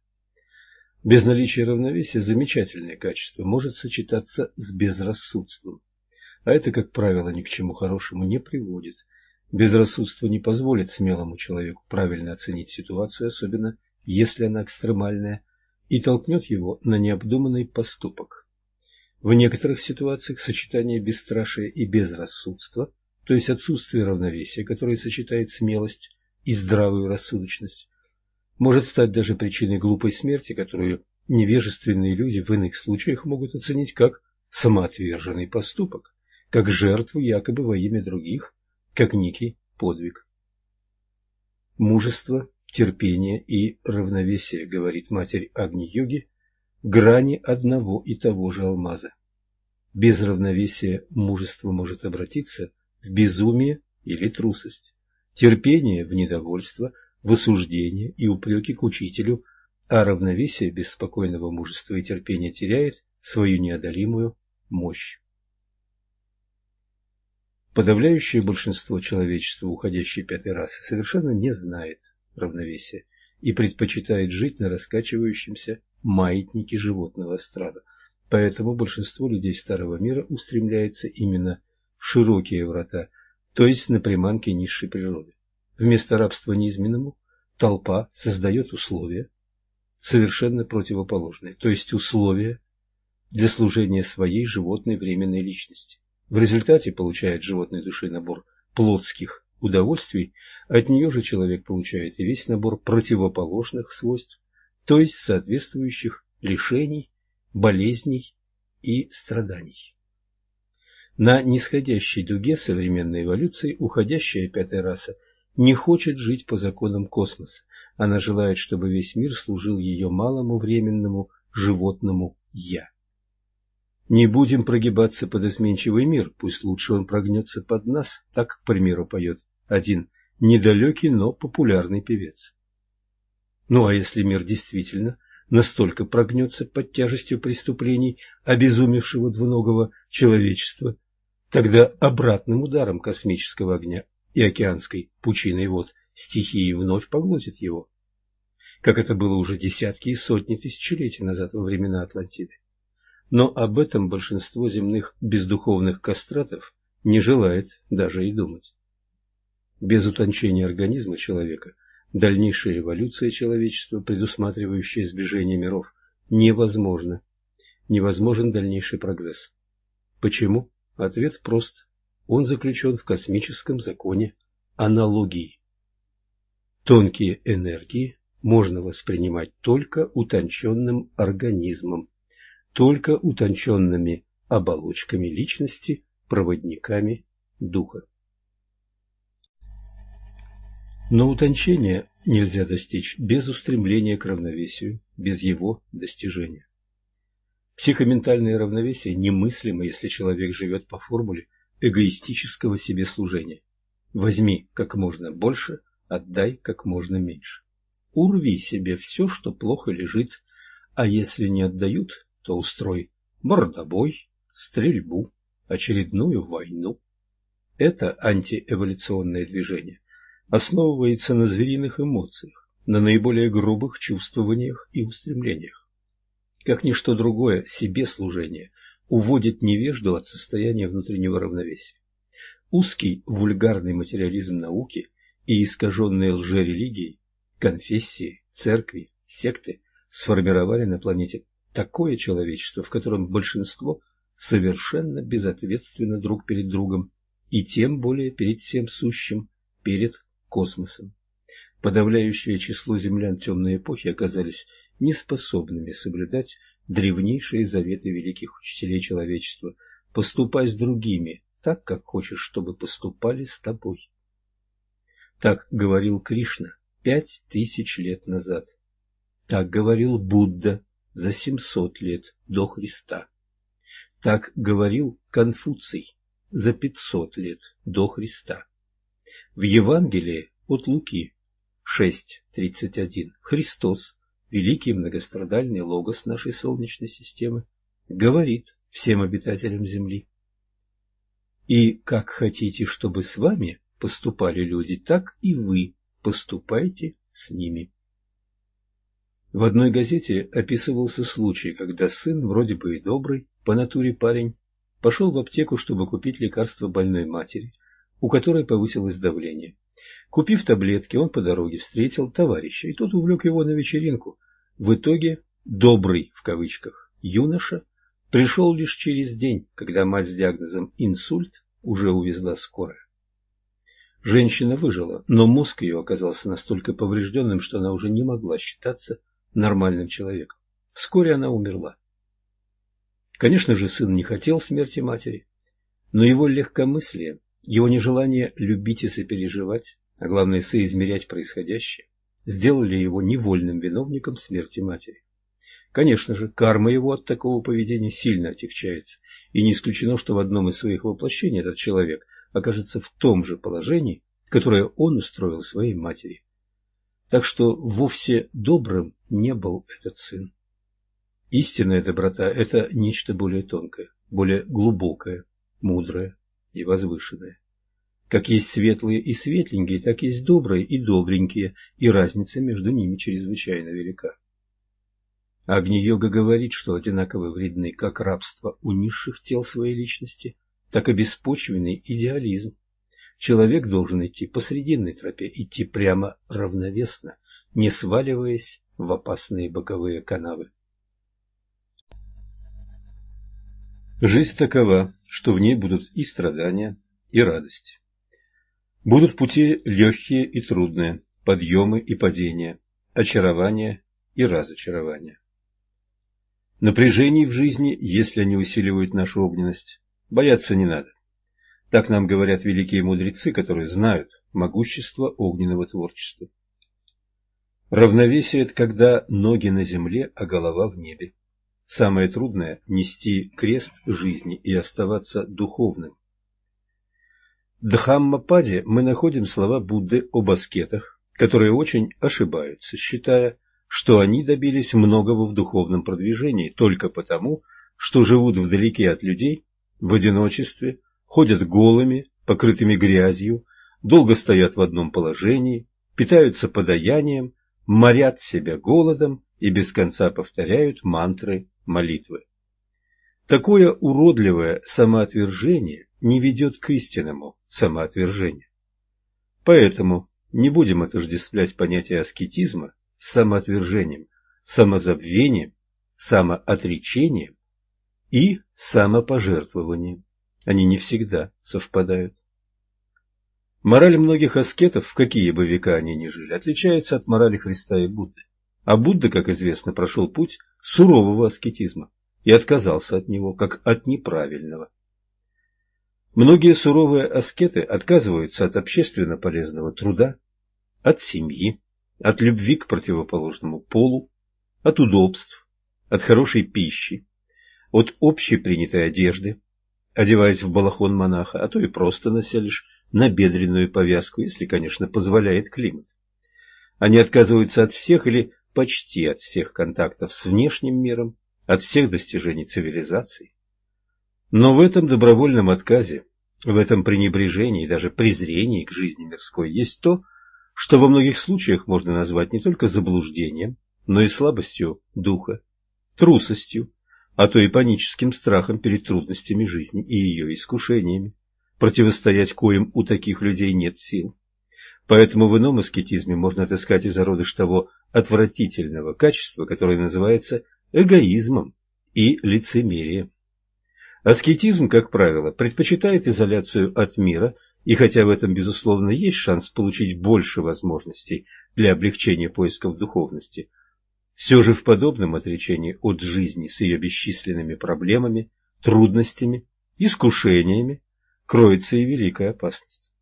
Без наличия равновесия замечательное качество может сочетаться с безрассудством, а это, как правило, ни к чему хорошему не приводит. Безрассудство не позволит смелому человеку правильно оценить ситуацию, особенно если она экстремальная, и толкнет его на необдуманный поступок. В некоторых ситуациях сочетание бесстрашия и безрассудства, то есть отсутствие равновесия, которое сочетает смелость и здравую рассудочность, может стать даже причиной глупой смерти, которую невежественные люди в иных случаях могут оценить как самоотверженный поступок, как жертву якобы во имя других, как некий подвиг. Мужество терпение и равновесие, говорит матерь Агни-йоги, грани одного и того же алмаза. Без равновесия мужество может обратиться в безумие или трусость, терпение в недовольство, в осуждение и упреки к учителю, а равновесие без спокойного мужества и терпения теряет свою неодолимую мощь. Подавляющее большинство человечества уходящей пятой расы совершенно не знает равновесия и предпочитает жить на раскачивающемся маятнике животного страда. Поэтому большинство людей Старого Мира устремляется именно в широкие врата, то есть на приманки низшей природы. Вместо рабства низменному толпа создает условия, совершенно противоположные, то есть условия для служения своей животной временной личности. В результате получает животной души набор плотских удовольствий, от нее же человек получает и весь набор противоположных свойств, то есть соответствующих лишений, болезней и страданий. На нисходящей дуге современной эволюции уходящая пятая раса не хочет жить по законам космоса. Она желает, чтобы весь мир служил ее малому временному животному «я». Не будем прогибаться под изменчивый мир, пусть лучше он прогнется под нас, так, к примеру, поет один недалекий, но популярный певец. Ну а если мир действительно настолько прогнется под тяжестью преступлений обезумевшего двуногого человечества, тогда обратным ударом космического огня и океанской пучиной вод стихии вновь поглотит его, как это было уже десятки и сотни тысячелетий назад во времена Атлантиды. Но об этом большинство земных бездуховных кастратов не желает даже и думать. Без утончения организма человека дальнейшая эволюция человечества, предусматривающая сближение миров, невозможна. Невозможен дальнейший прогресс. Почему? Ответ прост. Он заключен в космическом законе аналогии. Тонкие энергии можно воспринимать только утонченным организмом только утонченными оболочками личности, проводниками духа. Но утончение нельзя достичь без устремления к равновесию, без его достижения. Психоментальное равновесие немыслимо, если человек живет по формуле эгоистического себе служения. Возьми как можно больше, отдай как можно меньше. Урви себе все, что плохо лежит, а если не отдают, то устрой мордобой, стрельбу, очередную войну. Это антиэволюционное движение основывается на звериных эмоциях, на наиболее грубых чувствованиях и устремлениях. Как ничто другое, себе служение уводит невежду от состояния внутреннего равновесия. Узкий вульгарный материализм науки и искаженные лжерелигии, конфессии, церкви, секты сформировали на планете такое человечество, в котором большинство совершенно безответственно друг перед другом и тем более перед всем сущим, перед космосом. Подавляющее число землян темной эпохи оказались неспособными соблюдать древнейшие заветы великих учителей человечества «поступай с другими так, как хочешь, чтобы поступали с тобой». Так говорил Кришна пять тысяч лет назад. Так говорил Будда за 700 лет до Христа. Так говорил Конфуций за 500 лет до Христа. В Евангелии от Луки 6.31 Христос, великий многострадальный логос нашей Солнечной системы, говорит всем обитателям Земли. И как хотите, чтобы с вами поступали люди, так и вы поступайте с ними. В одной газете описывался случай, когда сын, вроде бы и добрый, по натуре парень, пошел в аптеку, чтобы купить лекарство больной матери, у которой повысилось давление. Купив таблетки, он по дороге встретил товарища, и тот увлек его на вечеринку. В итоге «добрый» в кавычках юноша пришел лишь через день, когда мать с диагнозом инсульт уже увезла скорая. Женщина выжила, но мозг ее оказался настолько поврежденным, что она уже не могла считаться нормальным человеком. Вскоре она умерла. Конечно же, сын не хотел смерти матери, но его легкомыслие, его нежелание любить и сопереживать, а главное соизмерять происходящее, сделали его невольным виновником смерти матери. Конечно же, карма его от такого поведения сильно отягчается, и не исключено, что в одном из своих воплощений этот человек окажется в том же положении, которое он устроил своей матери. Так что вовсе добрым не был этот сын. Истинная доброта – это нечто более тонкое, более глубокое, мудрое и возвышенное. Как есть светлые и светленькие, так есть добрые и добренькие, и разница между ними чрезвычайно велика. Агни-йога говорит, что одинаково вредны как рабство у низших тел своей личности, так и беспочвенный идеализм. Человек должен идти по срединной тропе, идти прямо равновесно, не сваливаясь в опасные боковые канавы. Жизнь такова, что в ней будут и страдания, и радость. Будут пути легкие и трудные, подъемы и падения, очарования и разочарования. Напряжений в жизни, если они усиливают нашу огненность, бояться не надо. Так нам говорят великие мудрецы, которые знают могущество огненного творчества. Равновесие – это когда ноги на земле, а голова в небе. Самое трудное – нести крест жизни и оставаться духовным. Дхаммападе мы находим слова Будды об аскетах, которые очень ошибаются, считая, что они добились многого в духовном продвижении только потому, что живут вдалеке от людей, в одиночестве, ходят голыми, покрытыми грязью, долго стоят в одном положении, питаются подаянием, морят себя голодом и без конца повторяют мантры молитвы. Такое уродливое самоотвержение не ведет к истинному самоотвержению. Поэтому не будем отождествлять понятие аскетизма с самоотвержением, самозабвением, самоотречением и самопожертвованием. Они не всегда совпадают. Мораль многих аскетов, в какие бы века они ни жили, отличается от морали Христа и Будды. А Будда, как известно, прошел путь сурового аскетизма и отказался от него, как от неправильного. Многие суровые аскеты отказываются от общественно полезного труда, от семьи, от любви к противоположному полу, от удобств, от хорошей пищи, от общепринятой одежды, одеваясь в балахон монаха, а то и просто нося лишь набедренную повязку, если, конечно, позволяет климат. Они отказываются от всех или почти от всех контактов с внешним миром, от всех достижений цивилизации. Но в этом добровольном отказе, в этом пренебрежении и даже презрении к жизни мирской есть то, что во многих случаях можно назвать не только заблуждением, но и слабостью духа, трусостью, а то и паническим страхом перед трудностями жизни и ее искушениями, противостоять коим у таких людей нет сил. Поэтому в ином аскетизме можно отыскать и зародыш того отвратительного качества, которое называется эгоизмом и лицемерием. Аскетизм, как правило, предпочитает изоляцию от мира, и хотя в этом, безусловно, есть шанс получить больше возможностей для облегчения поисков духовности – все же в подобном отречении от жизни с ее бесчисленными проблемами, трудностями, искушениями кроется и великая опасность.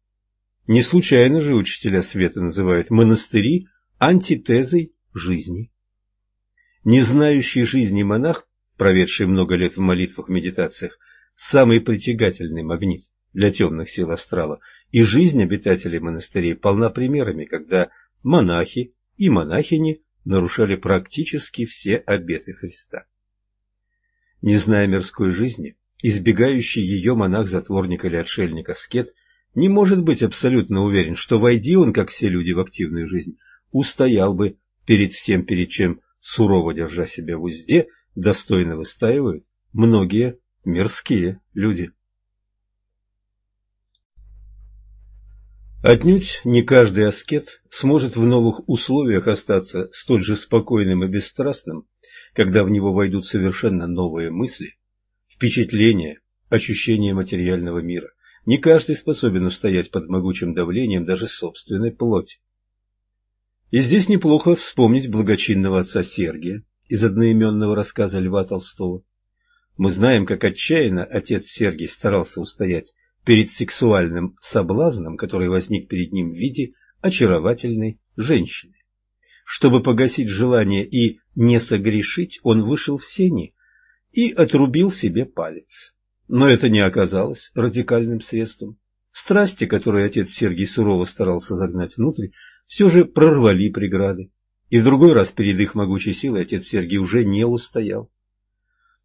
Не случайно же учителя света называют монастыри антитезой жизни. Не знающий жизни монах, проведший много лет в молитвах медитациях, самый притягательный магнит для темных сил астрала, и жизнь обитателей монастырей полна примерами, когда монахи и монахини нарушали практически все обеты Христа. Не зная мирской жизни, избегающий ее монах-затворник или отшельник-аскет не может быть абсолютно уверен, что, войди он, как все люди, в активную жизнь, устоял бы перед всем, перед чем, сурово держа себя в узде, достойно выстаивают многие мирские люди. Отнюдь не каждый аскет сможет в новых условиях остаться столь же спокойным и бесстрастным, когда в него войдут совершенно новые мысли, впечатления, ощущения материального мира. Не каждый способен устоять под могучим давлением даже собственной плоти. И здесь неплохо вспомнить благочинного отца Сергия из одноименного рассказа Льва Толстого. Мы знаем, как отчаянно отец Сергий старался устоять перед сексуальным соблазном, который возник перед ним в виде очаровательной женщины. Чтобы погасить желание и не согрешить, он вышел в сени и отрубил себе палец. Но это не оказалось радикальным средством. Страсти, которые отец Сергий сурово старался загнать внутрь, все же прорвали преграды. И в другой раз перед их могучей силой отец Сергий уже не устоял.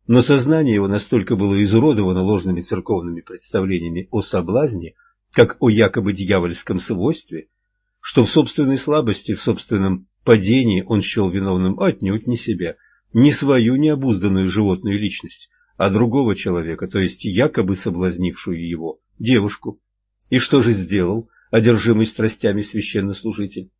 Но сознание его настолько было изуродовано ложными церковными представлениями о соблазне, как о якобы дьявольском свойстве, что в собственной слабости, в собственном падении он счел виновным отнюдь не себя, не свою необузданную животную личность, а другого человека, то есть якобы соблазнившую его девушку. И что же сделал одержимый страстями священнослужитель?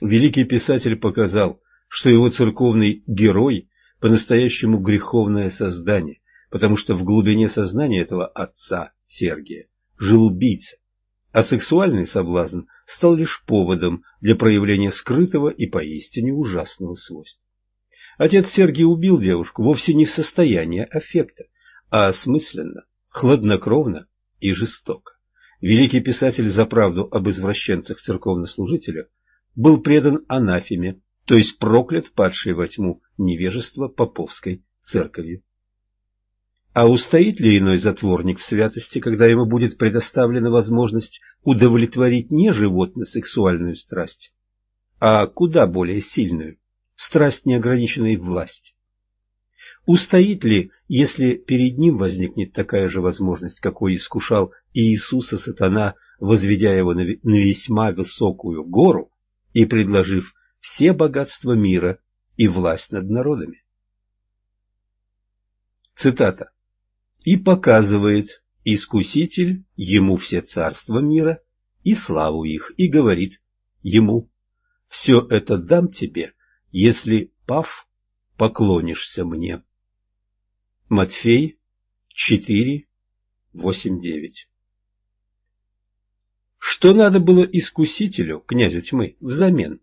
Великий писатель показал, что его церковный герой по-настоящему греховное создание, потому что в глубине сознания этого отца Сергия жил убийца, а сексуальный соблазн стал лишь поводом для проявления скрытого и поистине ужасного свойства. Отец Сергий убил девушку вовсе не в состоянии аффекта, а осмысленно, хладнокровно и жестоко. Великий писатель за правду об извращенцах церковнослужителях был предан анафеме, то есть проклят падшей во тьму невежество поповской церковью. А устоит ли иной затворник в святости, когда ему будет предоставлена возможность удовлетворить не животно-сексуальную страсть, а куда более сильную – страсть неограниченной власти? Устоит ли, если перед ним возникнет такая же возможность, какой искушал Иисуса сатана, возведя его на весьма высокую гору и предложив все богатства мира и власть над народами? Цитата и показывает искуситель ему все царства мира и славу их, и говорит ему, «Все это дам тебе, если, пав, поклонишься мне». Матфей 4, 8, 9 Что надо было искусителю, князю тьмы, взамен?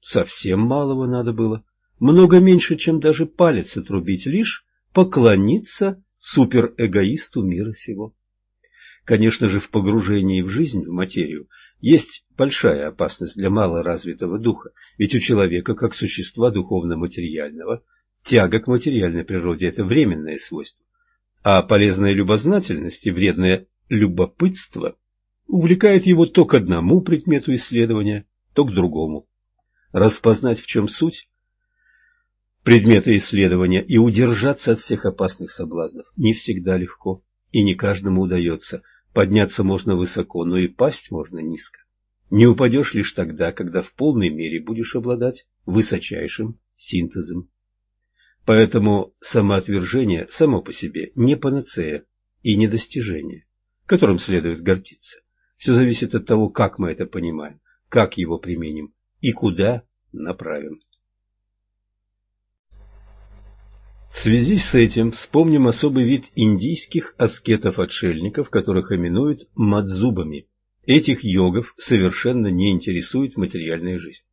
Совсем малого надо было. Много меньше, чем даже палец отрубить, лишь поклониться суперэгоисту мира сего. Конечно же, в погружении в жизнь, в материю, есть большая опасность для малоразвитого духа, ведь у человека, как существа духовно-материального, тяга к материальной природе – это временное свойство, а полезная любознательность и вредное любопытство увлекает его то к одному предмету исследования, то к другому. Распознать, в чем суть, предметы исследования и удержаться от всех опасных соблазнов не всегда легко, и не каждому удается. Подняться можно высоко, но и пасть можно низко. Не упадешь лишь тогда, когда в полной мере будешь обладать высочайшим синтезом. Поэтому самоотвержение само по себе не панацея и не достижение, которым следует гордиться. Все зависит от того, как мы это понимаем, как его применим и куда направим. В связи с этим вспомним особый вид индийских аскетов-отшельников, которых именуют мадзубами. Этих йогов совершенно не интересует материальная жизнь.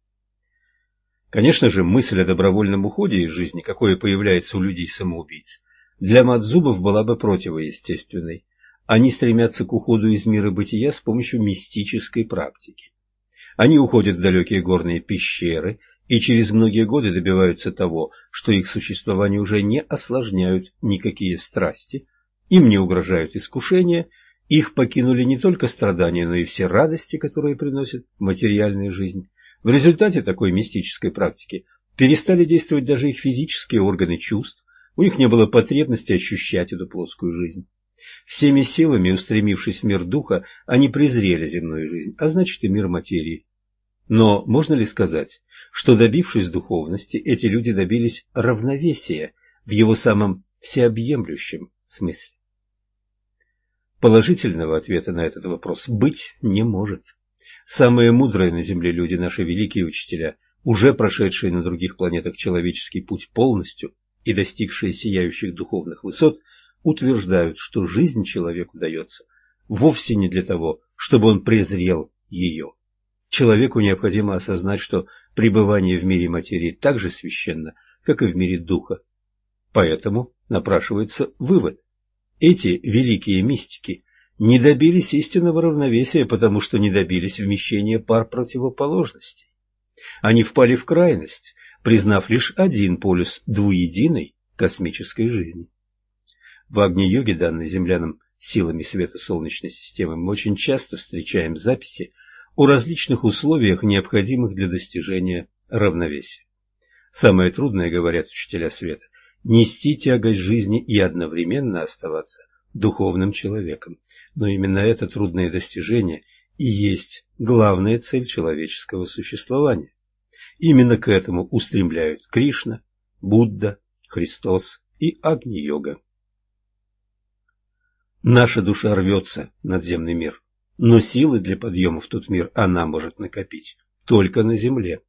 Конечно же, мысль о добровольном уходе из жизни, какое появляется у людей-самоубийц, для мадзубов была бы противоестественной. Они стремятся к уходу из мира бытия с помощью мистической практики. Они уходят в далекие горные пещеры и через многие годы добиваются того, что их существование уже не осложняют никакие страсти, им не угрожают искушения, их покинули не только страдания, но и все радости, которые приносит материальная жизнь. В результате такой мистической практики перестали действовать даже их физические органы чувств, у них не было потребности ощущать эту плоскую жизнь. Всеми силами, устремившись в мир духа, они презрели земную жизнь, а значит и мир материи. Но можно ли сказать, что добившись духовности, эти люди добились равновесия в его самом всеобъемлющем смысле? Положительного ответа на этот вопрос быть не может. Самые мудрые на Земле люди, наши великие учителя, уже прошедшие на других планетах человеческий путь полностью и достигшие сияющих духовных высот, утверждают, что жизнь человеку дается вовсе не для того, чтобы он презрел ее. Человеку необходимо осознать, что пребывание в мире материи так же священно, как и в мире духа. Поэтому напрашивается вывод. Эти великие мистики не добились истинного равновесия, потому что не добились вмещения пар противоположностей. Они впали в крайность, признав лишь один полюс двуединой космической жизни. В Агни-йоге, данной землянам силами света Солнечной системы, мы очень часто встречаем записи о различных условиях, необходимых для достижения равновесия. Самое трудное, говорят учителя света, нести тягость жизни и одновременно оставаться духовным человеком. Но именно это трудное достижение и есть главная цель человеческого существования. Именно к этому устремляют Кришна, Будда, Христос и Агни-йога. Наша душа рвется надземный мир, но силы для подъема в тот мир она может накопить только на земле.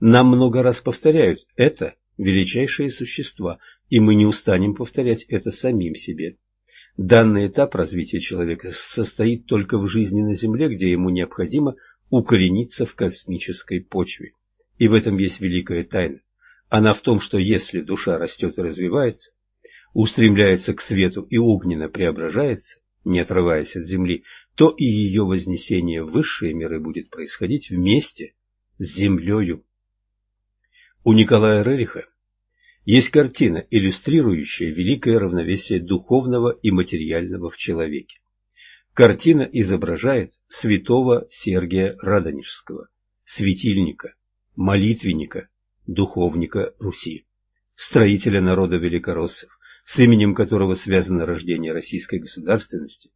Нам много раз повторяют, это величайшие существа, и мы не устанем повторять это самим себе. Данный этап развития человека состоит только в жизни на Земле, где ему необходимо укорениться в космической почве. И в этом есть великая тайна. Она в том, что если душа растет и развивается, устремляется к свету и огненно преображается, не отрываясь от земли, то и ее вознесение в высшие миры будет происходить вместе с землею. У Николая Рериха есть картина, иллюстрирующая великое равновесие духовного и материального в человеке. Картина изображает святого Сергия Радонежского, светильника, молитвенника, духовника Руси, строителя народа великороссов, с именем которого связано рождение российской государственности,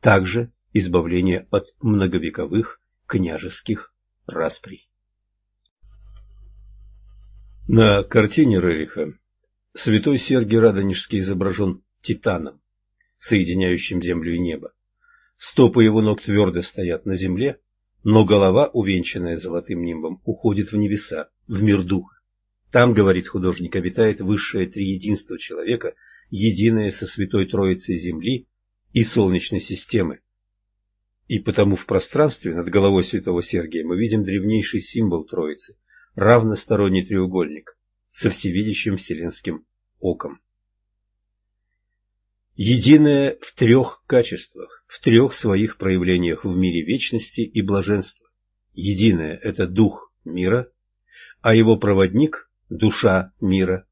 также избавление от многовековых княжеских расприй. На картине Рериха святой Сергий Радонежский изображен титаном, соединяющим землю и небо. Стопы его ног твердо стоят на земле, но голова, увенчанная золотым нимбом, уходит в небеса, в мир духа. Там, говорит художник, обитает высшее триединство человека, единое со Святой Троицей Земли и Солнечной системы. И потому в пространстве над головой святого Сергия мы видим древнейший символ Троицы – равносторонний треугольник со всевидящим вселенским оком. Единое в трех качествах, в трех своих проявлениях в мире вечности и блаженства. Единое – это дух мира, а его проводник душа мира,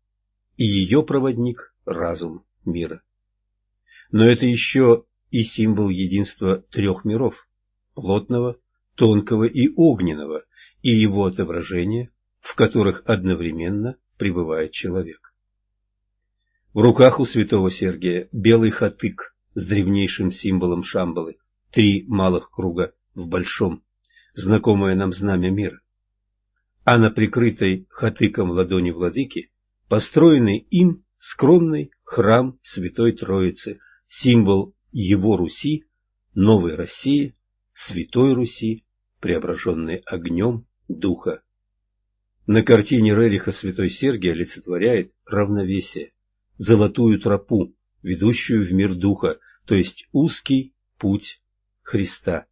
и ее проводник – разум мира. Но это еще и символ единства трех миров – плотного, тонкого и огненного, и его отображение, в которых одновременно пребывает человек. В руках у святого Сергия белый хатык с древнейшим символом Шамбалы, три малых круга в большом, знакомое нам знамя мира а на прикрытой хатыком ладони владыки построенный им скромный храм Святой Троицы, символ его Руси, новой России, Святой Руси, преображенной огнем Духа. На картине Рериха Святой Сергий олицетворяет равновесие, золотую тропу, ведущую в мир Духа, то есть узкий путь Христа.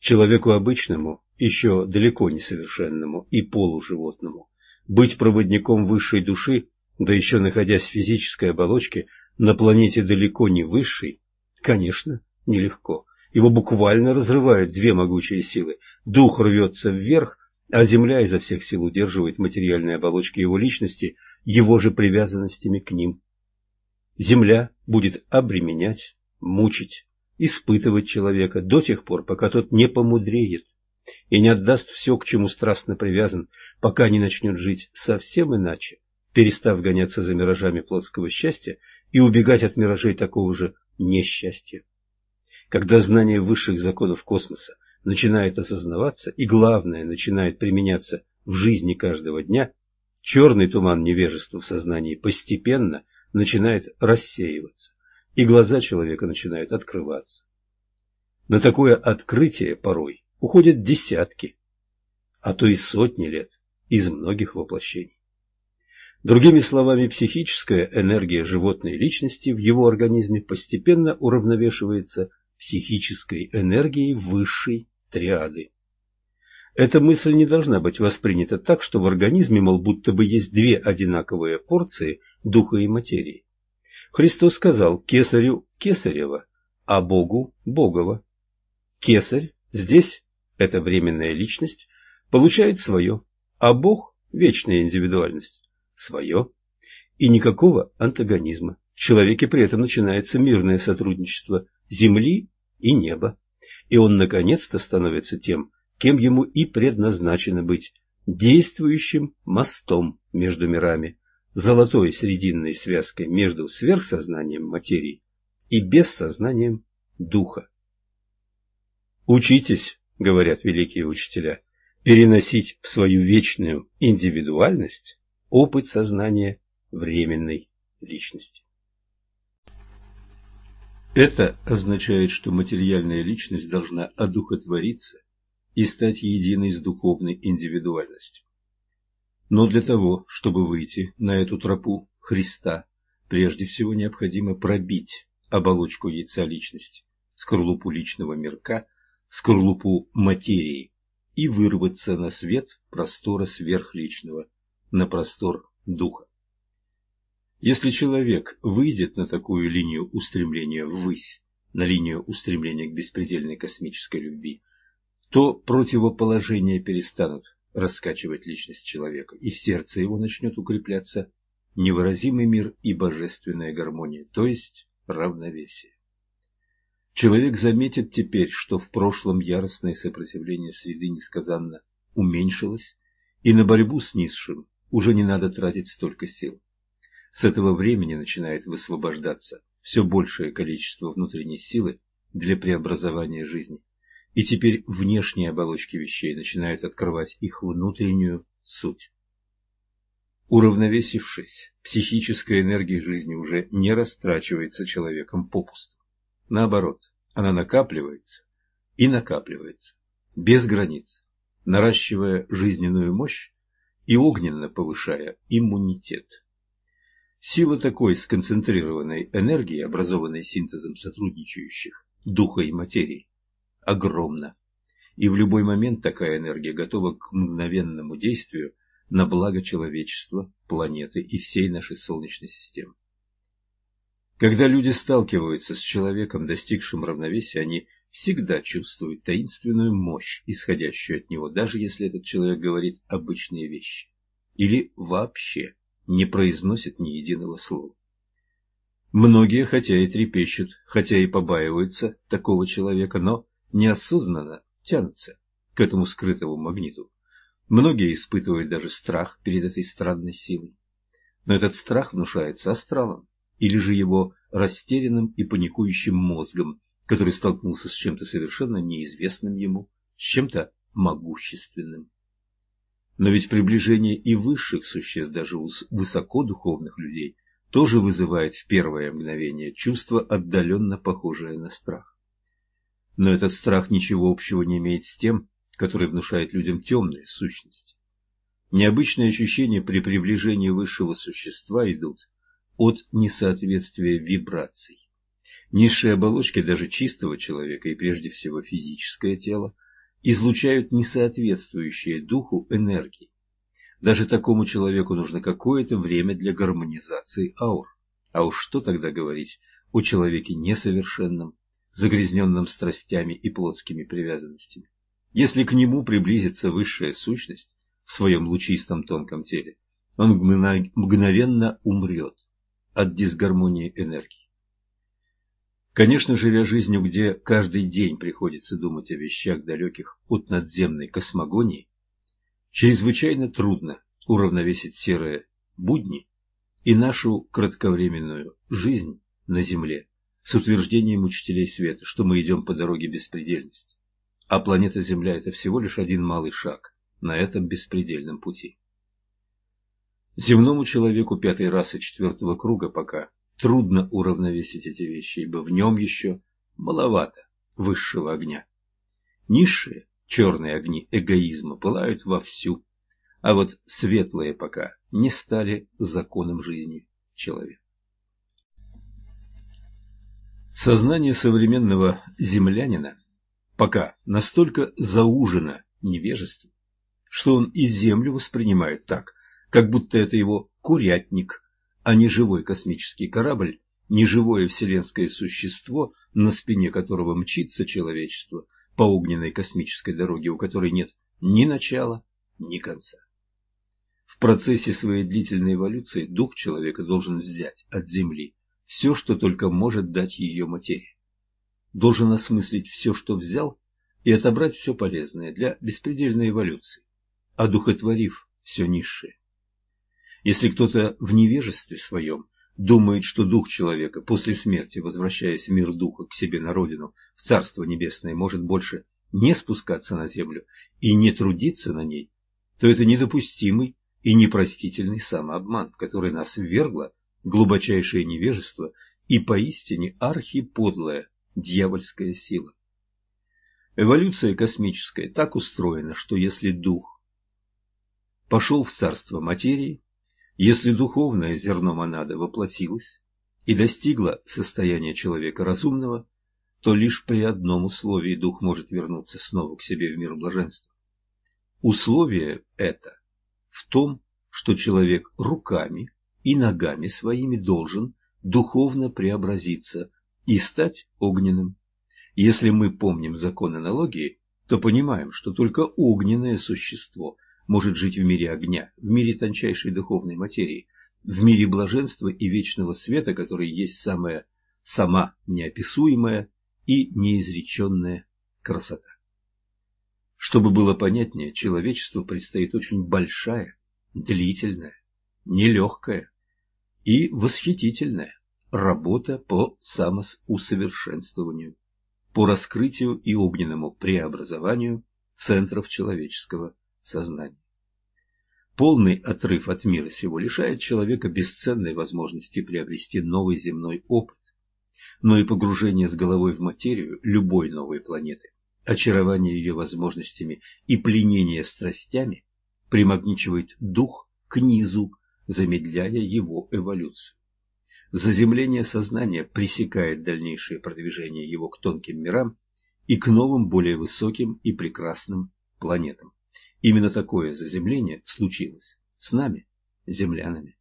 Человеку обычному еще далеко несовершенному и полуживотному. Быть проводником высшей души, да еще находясь в физической оболочке, на планете далеко не высшей, конечно, нелегко. Его буквально разрывают две могучие силы. Дух рвется вверх, а Земля изо всех сил удерживает материальные оболочки его личности, его же привязанностями к ним. Земля будет обременять, мучить, испытывать человека до тех пор, пока тот не помудреет, и не отдаст все, к чему страстно привязан, пока не начнет жить совсем иначе, перестав гоняться за миражами плотского счастья и убегать от миражей такого же несчастья. Когда знание высших законов космоса начинает осознаваться и, главное, начинает применяться в жизни каждого дня, черный туман невежества в сознании постепенно начинает рассеиваться, и глаза человека начинают открываться. На такое открытие порой уходят десятки, а то и сотни лет из многих воплощений. Другими словами, психическая энергия животной личности в его организме постепенно уравновешивается психической энергией высшей триады. Эта мысль не должна быть воспринята так, что в организме, мол, будто бы есть две одинаковые порции духа и материи. Христос сказал «кесарю кесарева», а Богу – Богова. Кесарь здесь эта временная личность получает свое, а Бог – вечная индивидуальность – свое. И никакого антагонизма. В человеке при этом начинается мирное сотрудничество земли и неба. И он наконец-то становится тем, кем ему и предназначено быть – действующим мостом между мирами, золотой срединной связкой между сверхсознанием материи и бессознанием духа. Учитесь говорят великие учителя, переносить в свою вечную индивидуальность опыт сознания временной личности. Это означает, что материальная личность должна одухотвориться и стать единой с духовной индивидуальностью. Но для того, чтобы выйти на эту тропу Христа, прежде всего необходимо пробить оболочку яйца личности, скорлупу личного мирка, скорлупу материи и вырваться на свет простора сверхличного, на простор духа. Если человек выйдет на такую линию устремления ввысь, на линию устремления к беспредельной космической любви, то противоположения перестанут раскачивать личность человека, и в сердце его начнет укрепляться невыразимый мир и божественная гармония, то есть равновесие. Человек заметит теперь, что в прошлом яростное сопротивление среды несказанно уменьшилось, и на борьбу с низшим уже не надо тратить столько сил. С этого времени начинает высвобождаться все большее количество внутренней силы для преобразования жизни, и теперь внешние оболочки вещей начинают открывать их внутреннюю суть. Уравновесившись, психическая энергия жизни уже не растрачивается человеком попусту. Наоборот, она накапливается и накапливается, без границ, наращивая жизненную мощь и огненно повышая иммунитет. Сила такой сконцентрированной энергии, образованной синтезом сотрудничающих духа и материи, огромна. И в любой момент такая энергия готова к мгновенному действию на благо человечества, планеты и всей нашей Солнечной системы. Когда люди сталкиваются с человеком, достигшим равновесия, они всегда чувствуют таинственную мощь, исходящую от него, даже если этот человек говорит обычные вещи. Или вообще не произносит ни единого слова. Многие, хотя и трепещут, хотя и побаиваются такого человека, но неосознанно тянутся к этому скрытому магниту. Многие испытывают даже страх перед этой странной силой. Но этот страх внушается астралом, или же его растерянным и паникующим мозгом, который столкнулся с чем-то совершенно неизвестным ему, с чем-то могущественным. Но ведь приближение и высших существ, даже высокодуховных людей, тоже вызывает в первое мгновение чувство, отдаленно похожее на страх. Но этот страх ничего общего не имеет с тем, который внушает людям темные сущности. Необычные ощущения при приближении высшего существа идут от несоответствия вибраций. Низшие оболочки даже чистого человека и прежде всего физическое тело излучают несоответствующие духу энергии. Даже такому человеку нужно какое-то время для гармонизации аур. А уж что тогда говорить о человеке несовершенном, загрязненном страстями и плотскими привязанностями? Если к нему приблизится высшая сущность в своем лучистом тонком теле, он мгновенно умрет от дисгармонии энергии. Конечно, живя жизнью, где каждый день приходится думать о вещах, далеких от надземной космогонии, чрезвычайно трудно уравновесить серые будни и нашу кратковременную жизнь на Земле с утверждением учителей света, что мы идем по дороге беспредельности а планета Земля – это всего лишь один малый шаг на этом беспредельном пути. Земному человеку пятой расы четвертого круга пока трудно уравновесить эти вещи, ибо в нем еще маловато высшего огня. Низшие черные огни эгоизма пылают вовсю, а вот светлые пока не стали законом жизни человека. Сознание современного землянина пока настолько заужено невежеством, что он и Землю воспринимает так, как будто это его курятник, а не живой космический корабль, не живое вселенское существо, на спине которого мчится человечество по огненной космической дороге, у которой нет ни начала, ни конца. В процессе своей длительной эволюции дух человека должен взять от Земли все, что только может дать ее материя должен осмыслить все, что взял, и отобрать все полезное для беспредельной эволюции, одухотворив все низшее. Если кто-то в невежестве своем думает, что дух человека после смерти, возвращаясь в мир духа к себе на родину, в Царство Небесное, может больше не спускаться на землю и не трудиться на ней, то это недопустимый и непростительный самообман, который нас ввергло глубочайшее невежество и поистине архиподлая дьявольская сила. Эволюция космическая так устроена, что если дух пошел в царство материи, если духовное зерно монады воплотилось и достигло состояния человека разумного, то лишь при одном условии дух может вернуться снова к себе в мир блаженства. Условие это в том, что человек руками и ногами своими должен духовно преобразиться и стать огненным. Если мы помним закон аналогии, то понимаем, что только огненное существо может жить в мире огня, в мире тончайшей духовной материи, в мире блаженства и вечного света, который есть самая, сама неописуемая и неизреченная красота. Чтобы было понятнее, человечеству предстоит очень большая, длительная, нелегкая и восхитительная работа по самоусовершенствованию, по раскрытию и огненному преобразованию центров человеческого сознания. Полный отрыв от мира сего лишает человека бесценной возможности приобрести новый земной опыт, но и погружение с головой в материю любой новой планеты, очарование ее возможностями и пленение страстями примагничивает дух к низу, замедляя его эволюцию. Заземление сознания пресекает дальнейшее продвижение его к тонким мирам и к новым, более высоким и прекрасным планетам. Именно такое заземление случилось с нами, землянами.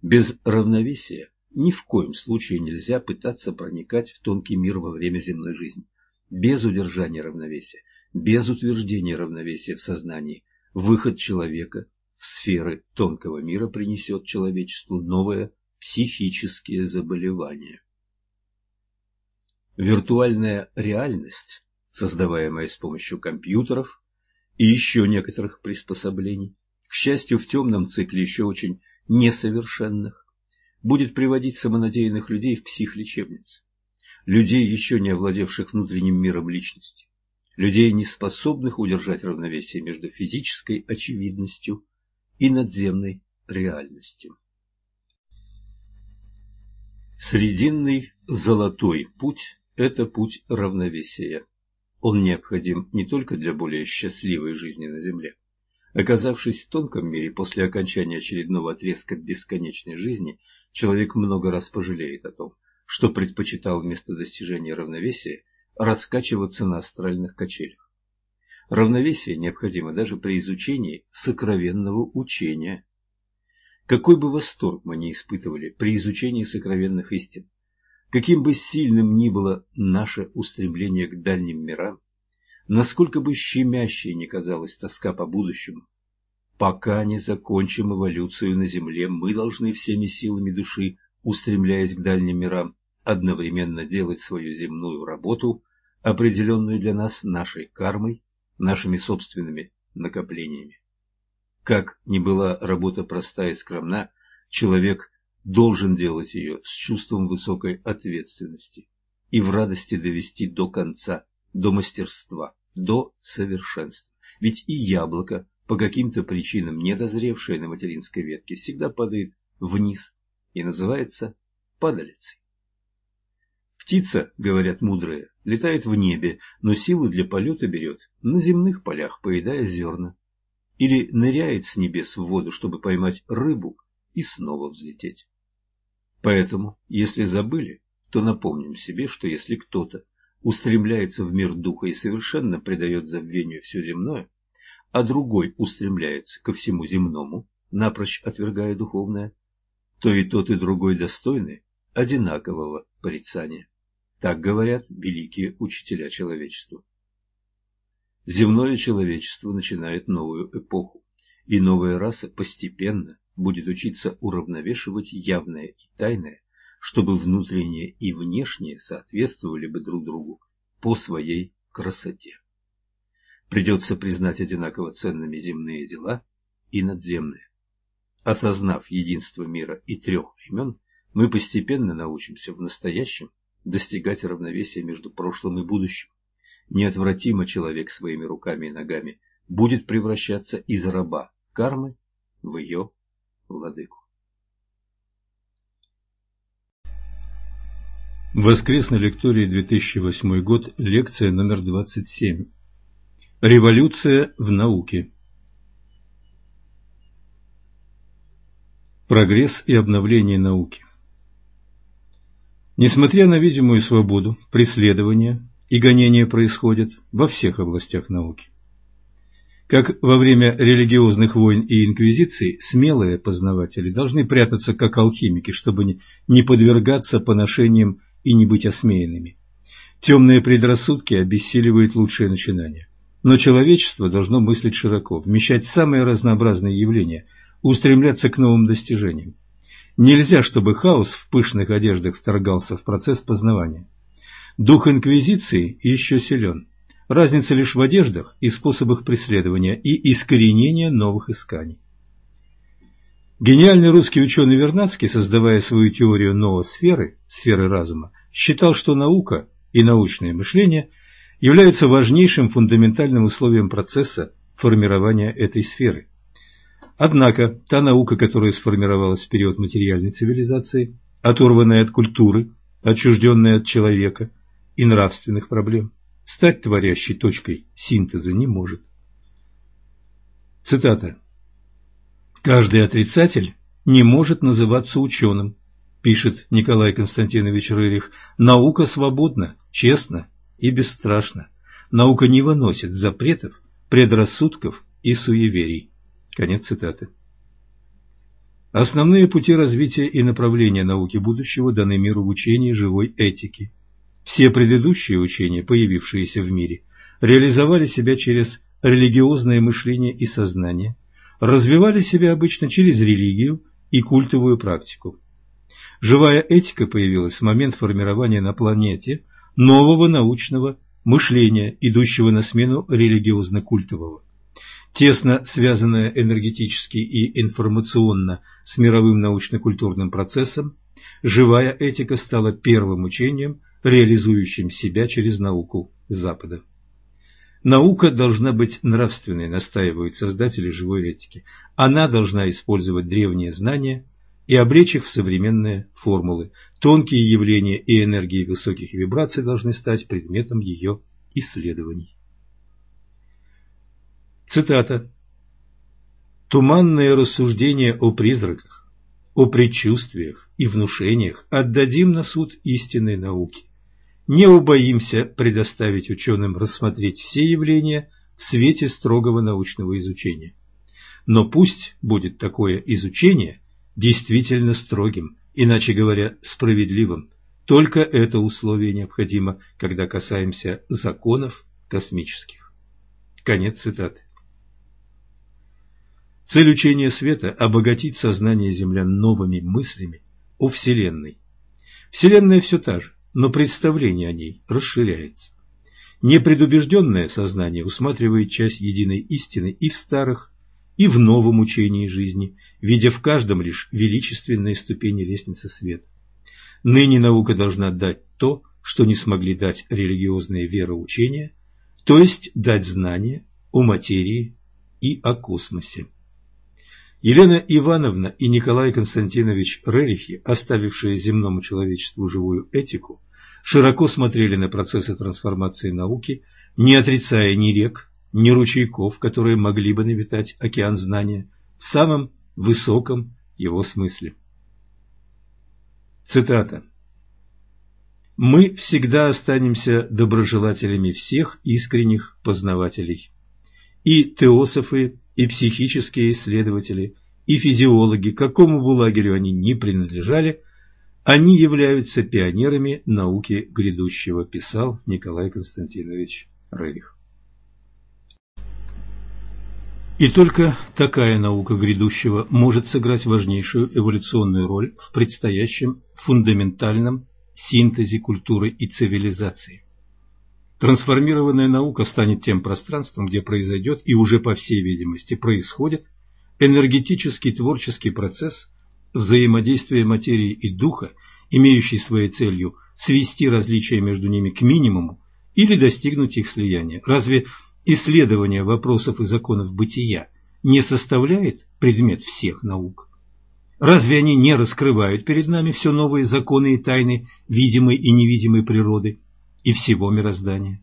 Без равновесия ни в коем случае нельзя пытаться проникать в тонкий мир во время земной жизни. Без удержания равновесия, без утверждения равновесия в сознании, выход человека в сферы тонкого мира принесет человечеству новое психические заболевания. Виртуальная реальность, создаваемая с помощью компьютеров, и еще некоторых приспособлений, к счастью, в темном цикле еще очень несовершенных, будет приводить самонадеянных людей в психлечебницы, людей, еще не овладевших внутренним миром личности, людей, не способных удержать равновесие между физической очевидностью и надземной реальностью. Срединный золотой путь – это путь равновесия. Он необходим не только для более счастливой жизни на Земле. Оказавшись в тонком мире после окончания очередного отрезка бесконечной жизни, человек много раз пожалеет о том, что предпочитал вместо достижения равновесия раскачиваться на астральных качелях. Равновесие необходимо даже при изучении сокровенного учения. Какой бы восторг мы ни испытывали при изучении сокровенных истин, Каким бы сильным ни было наше устремление к дальним мирам, насколько бы щемящей ни казалась тоска по будущему, пока не закончим эволюцию на Земле, мы должны всеми силами души, устремляясь к дальним мирам, одновременно делать свою земную работу, определенную для нас нашей кармой, нашими собственными накоплениями. Как ни была работа простая и скромна, человек должен делать ее с чувством высокой ответственности и в радости довести до конца, до мастерства, до совершенства. Ведь и яблоко, по каким-то причинам недозревшее на материнской ветке, всегда падает вниз и называется падалицей. Птица, говорят мудрые, летает в небе, но силы для полета берет на земных полях, поедая зерна. Или ныряет с небес в воду, чтобы поймать рыбу и снова взлететь. Поэтому, если забыли, то напомним себе, что если кто-то устремляется в мир духа и совершенно предает забвению все земное, а другой устремляется ко всему земному, напрочь отвергая духовное, то и тот, и другой достойны одинакового порицания. Так говорят великие учителя человечества. Земное человечество начинает новую эпоху, и новая раса постепенно будет учиться уравновешивать явное и тайное, чтобы внутреннее и внешнее соответствовали бы друг другу по своей красоте. Придется признать одинаково ценными земные дела и надземные. Осознав единство мира и трех времен, мы постепенно научимся в настоящем достигать равновесия между прошлым и будущим. Неотвратимо человек своими руками и ногами будет превращаться из раба кармы в ее владыку. Воскресной лектории 2008 год, лекция номер 27. Революция в науке. Прогресс и обновление науки. Несмотря на видимую свободу, преследования и гонения происходят во всех областях науки. Как во время религиозных войн и инквизиций, смелые познаватели должны прятаться как алхимики, чтобы не подвергаться поношениям и не быть осмеянными. Темные предрассудки обессиливают лучшие начинания. Но человечество должно мыслить широко, вмещать самые разнообразные явления, устремляться к новым достижениям. Нельзя, чтобы хаос в пышных одеждах вторгался в процесс познавания. Дух инквизиции еще силен. Разница лишь в одеждах и способах преследования и искоренения новых исканий. Гениальный русский ученый Вернадский, создавая свою теорию ноосферы, сферы разума, считал, что наука и научное мышление являются важнейшим фундаментальным условием процесса формирования этой сферы. Однако та наука, которая сформировалась в период материальной цивилизации, оторванная от культуры, отчужденная от человека и нравственных проблем, стать творящей точкой синтеза не может. Цитата. Каждый отрицатель не может называться ученым, пишет Николай Константинович Рырих. Наука свободна, честна и бесстрашна. Наука не выносит запретов, предрассудков и суеверий. Конец цитаты. Основные пути развития и направления науки будущего даны миру в учении живой этики. Все предыдущие учения, появившиеся в мире, реализовали себя через религиозное мышление и сознание – развивали себя обычно через религию и культовую практику. Живая этика появилась в момент формирования на планете нового научного мышления, идущего на смену религиозно-культового. Тесно связанная энергетически и информационно с мировым научно-культурным процессом, живая этика стала первым учением, реализующим себя через науку Запада. Наука должна быть нравственной, настаивают создатели живой этики. Она должна использовать древние знания и облечь их в современные формулы. Тонкие явления и энергии высоких вибраций должны стать предметом ее исследований. Цитата. «Туманные рассуждения о призраках, о предчувствиях и внушениях отдадим на суд истинной науки не убоимся предоставить ученым рассмотреть все явления в свете строгого научного изучения. Но пусть будет такое изучение действительно строгим, иначе говоря, справедливым. Только это условие необходимо, когда касаемся законов космических. Конец цитаты. Цель учения света – обогатить сознание землян новыми мыслями о Вселенной. Вселенная все та же, но представление о ней расширяется. Непредубежденное сознание усматривает часть единой истины и в старых, и в новом учении жизни, видя в каждом лишь величественные ступени лестницы света. Ныне наука должна дать то, что не смогли дать религиозные вероучения, то есть дать знания о материи и о космосе. Елена Ивановна и Николай Константинович Рерихи, оставившие земному человечеству живую этику, широко смотрели на процессы трансформации науки, не отрицая ни рек, ни ручейков, которые могли бы навитать океан знания в самом высоком его смысле. Цитата. «Мы всегда останемся доброжелателями всех искренних познавателей. И теософы, и психические исследователи, и физиологи, какому бы лагерю они ни принадлежали, они являются пионерами науки грядущего, писал Николай Константинович Рерих. И только такая наука грядущего может сыграть важнейшую эволюционную роль в предстоящем фундаментальном синтезе культуры и цивилизации. Трансформированная наука станет тем пространством, где произойдет и уже по всей видимости происходит энергетический творческий процесс взаимодействия материи и духа, имеющий своей целью свести различия между ними к минимуму или достигнуть их слияния. Разве исследование вопросов и законов бытия не составляет предмет всех наук? Разве они не раскрывают перед нами все новые законы и тайны видимой и невидимой природы и всего мироздания?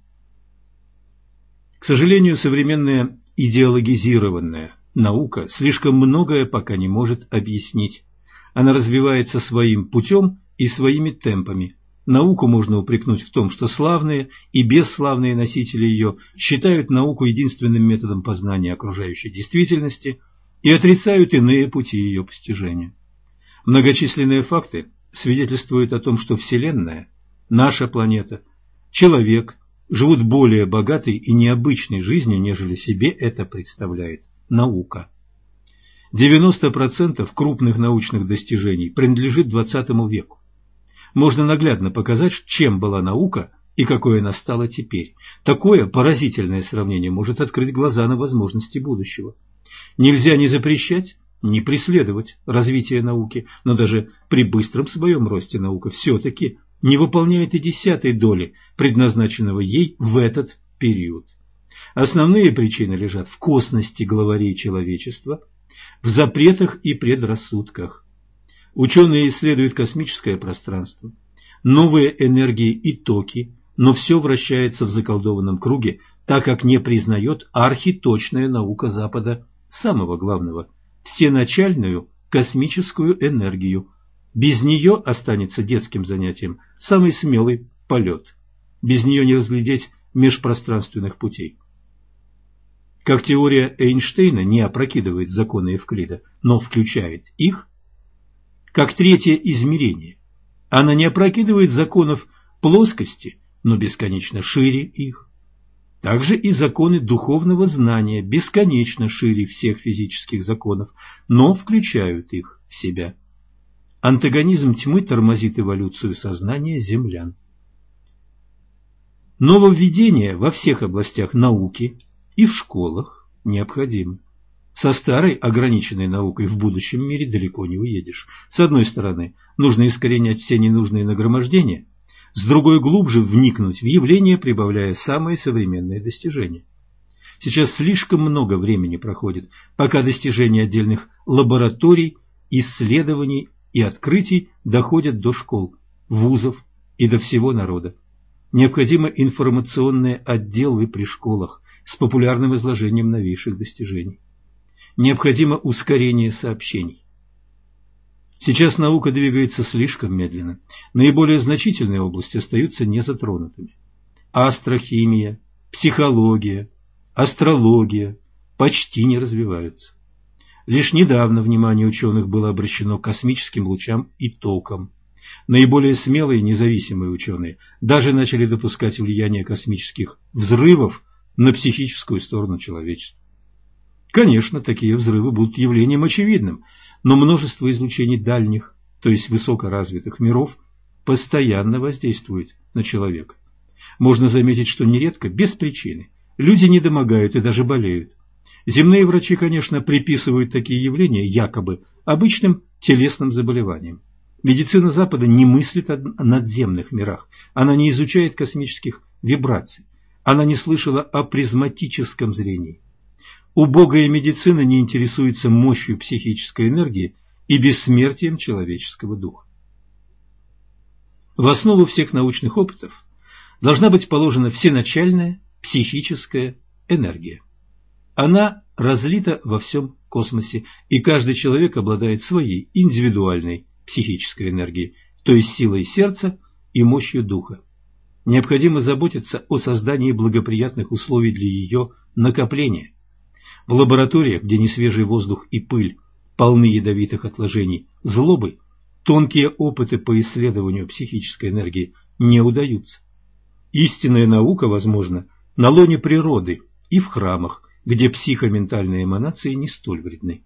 К сожалению, современная идеологизированная наука слишком многое пока не может объяснить. Она развивается своим путем и своими темпами. Науку можно упрекнуть в том, что славные и бесславные носители ее считают науку единственным методом познания окружающей действительности и отрицают иные пути ее постижения. Многочисленные факты свидетельствуют о том, что Вселенная, наша планета, человек живут более богатой и необычной жизнью, нежели себе это представляет наука. 90% крупных научных достижений принадлежит XX веку. Можно наглядно показать, чем была наука и какой она стала теперь. Такое поразительное сравнение может открыть глаза на возможности будущего. Нельзя ни запрещать, ни преследовать развитие науки, но даже при быстром своем росте наука все-таки не выполняет и десятой доли предназначенного ей в этот период. Основные причины лежат в косности главарей человечества, в запретах и предрассудках. Ученые исследуют космическое пространство, новые энергии и токи, но все вращается в заколдованном круге, так как не признает архиточная наука Запада самого главного – всеначальную космическую энергию. Без нее останется детским занятием самый смелый полет. Без нее не разглядеть межпространственных путей. Как теория Эйнштейна не опрокидывает законы Евклида, но включает их, как третье измерение. Она не опрокидывает законов плоскости, но бесконечно шире их. Также и законы духовного знания бесконечно шире всех физических законов, но включают их в себя. Антагонизм тьмы тормозит эволюцию сознания землян. Нововведения во всех областях науки – и в школах необходимы. Со старой ограниченной наукой в будущем мире далеко не уедешь. С одной стороны, нужно искоренять все ненужные нагромождения, с другой глубже вникнуть в явление, прибавляя самые современные достижения. Сейчас слишком много времени проходит, пока достижения отдельных лабораторий, исследований и открытий доходят до школ, вузов и до всего народа. Необходимы информационные отделы при школах, с популярным изложением новейших достижений. Необходимо ускорение сообщений. Сейчас наука двигается слишком медленно. Наиболее значительные области остаются незатронутыми. Астрохимия, психология, астрология почти не развиваются. Лишь недавно внимание ученых было обращено к космическим лучам и токам. Наиболее смелые независимые ученые даже начали допускать влияние космических взрывов на психическую сторону человечества. Конечно, такие взрывы будут явлением очевидным, но множество излучений дальних, то есть высокоразвитых миров, постоянно воздействует на человека. Можно заметить, что нередко, без причины, люди недомогают и даже болеют. Земные врачи, конечно, приписывают такие явления якобы обычным телесным заболеваниям. Медицина Запада не мыслит о надземных мирах, она не изучает космических вибраций. Она не слышала о призматическом зрении. Убогая медицина не интересуется мощью психической энергии и бессмертием человеческого духа. В основу всех научных опытов должна быть положена всеначальная психическая энергия. Она разлита во всем космосе, и каждый человек обладает своей индивидуальной психической энергией, то есть силой сердца и мощью духа. Необходимо заботиться о создании благоприятных условий для ее накопления. В лабораториях, где не свежий воздух и пыль, полны ядовитых отложений, злобы, тонкие опыты по исследованию психической энергии не удаются. Истинная наука, возможно, на лоне природы и в храмах, где психоментальные эманации не столь вредны.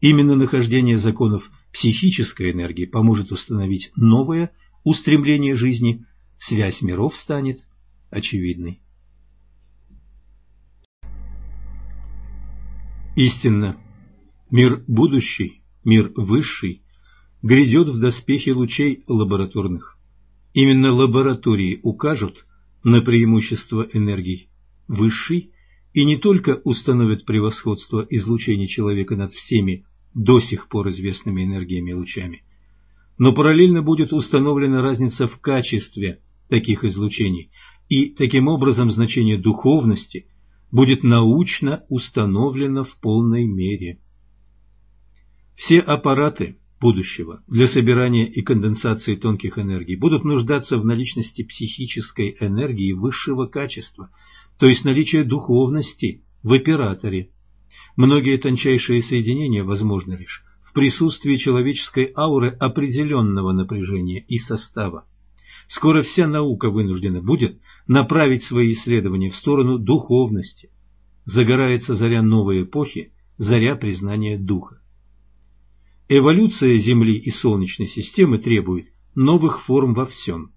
Именно нахождение законов психической энергии поможет установить новое устремление жизни связь миров станет очевидной. Истинно, мир будущий, мир высший, грядет в доспехе лучей лабораторных. Именно лаборатории укажут на преимущество энергий высшей и не только установит превосходство излучения человека над всеми до сих пор известными энергиями и лучами, но параллельно будет установлена разница в качестве таких излучений, и таким образом значение духовности будет научно установлено в полной мере. Все аппараты будущего для собирания и конденсации тонких энергий будут нуждаться в наличности психической энергии высшего качества, то есть наличия духовности в операторе. Многие тончайшие соединения возможны лишь в присутствии человеческой ауры определенного напряжения и состава. Скоро вся наука вынуждена будет направить свои исследования в сторону духовности. Загорается заря новой эпохи, заря признания духа. Эволюция Земли и Солнечной системы требует новых форм во всем.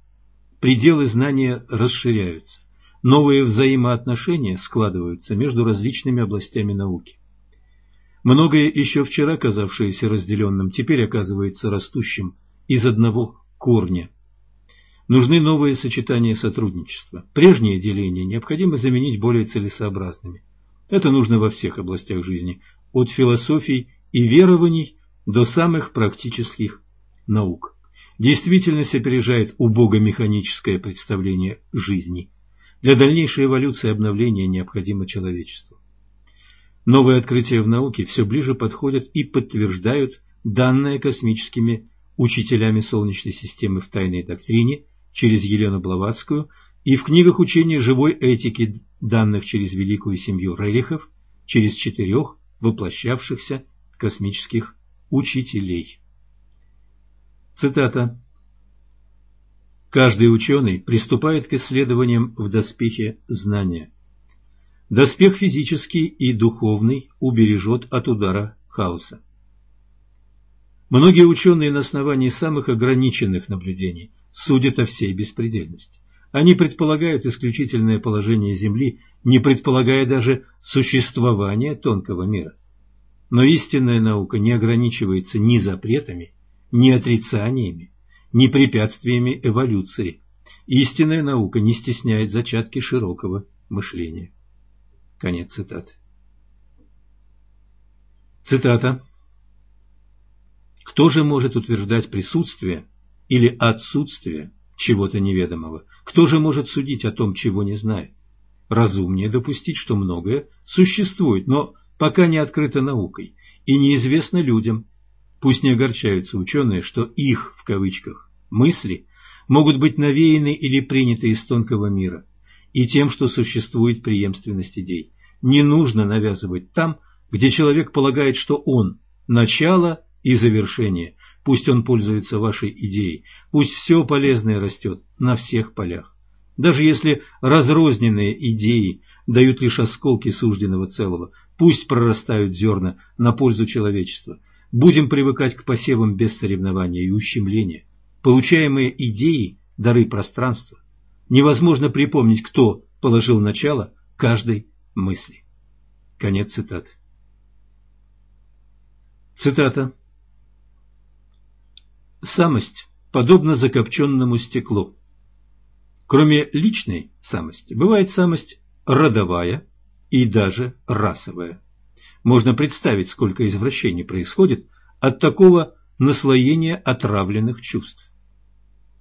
Пределы знания расширяются. Новые взаимоотношения складываются между различными областями науки. Многое еще вчера казавшееся разделенным, теперь оказывается растущим из одного корня. Нужны новые сочетания сотрудничества. Прежние деления необходимо заменить более целесообразными. Это нужно во всех областях жизни, от философий и верований до самых практических наук. Действительность опережает убого-механическое представление жизни. Для дальнейшей эволюции и обновления необходимо человечество. Новые открытия в науке все ближе подходят и подтверждают данное космическими учителями Солнечной системы в тайной доктрине через Елену Блаватскую и в книгах учения живой этики, данных через великую семью Рерихов, через четырех воплощавшихся космических учителей. Цитата. Каждый ученый приступает к исследованиям в доспехе знания. Доспех физический и духовный убережет от удара хаоса. Многие ученые на основании самых ограниченных наблюдений судят о всей беспредельности. Они предполагают исключительное положение Земли, не предполагая даже существования тонкого мира. Но истинная наука не ограничивается ни запретами, ни отрицаниями, ни препятствиями эволюции. Истинная наука не стесняет зачатки широкого мышления. Конец цитаты. Цитата. Кто же может утверждать присутствие или отсутствие чего-то неведомого? Кто же может судить о том, чего не знает? Разумнее допустить, что многое существует, но пока не открыто наукой и неизвестно людям. Пусть не огорчаются ученые, что их, в кавычках, мысли могут быть навеяны или приняты из тонкого мира, и тем, что существует преемственность идей. Не нужно навязывать там, где человек полагает, что он – начало и завершение. Пусть он пользуется вашей идеей, пусть все полезное растет на всех полях. Даже если разрозненные идеи дают лишь осколки сужденного целого, Пусть прорастают зерна на пользу человечества. Будем привыкать к посевам без соревнования и ущемления. Получаемые идеи – дары пространства. Невозможно припомнить, кто положил начало каждой мысли. Конец цитаты. Цитата. Самость подобна закопченному стеклу. Кроме личной самости, бывает самость родовая, и даже расовое. Можно представить, сколько извращений происходит от такого наслоения отравленных чувств.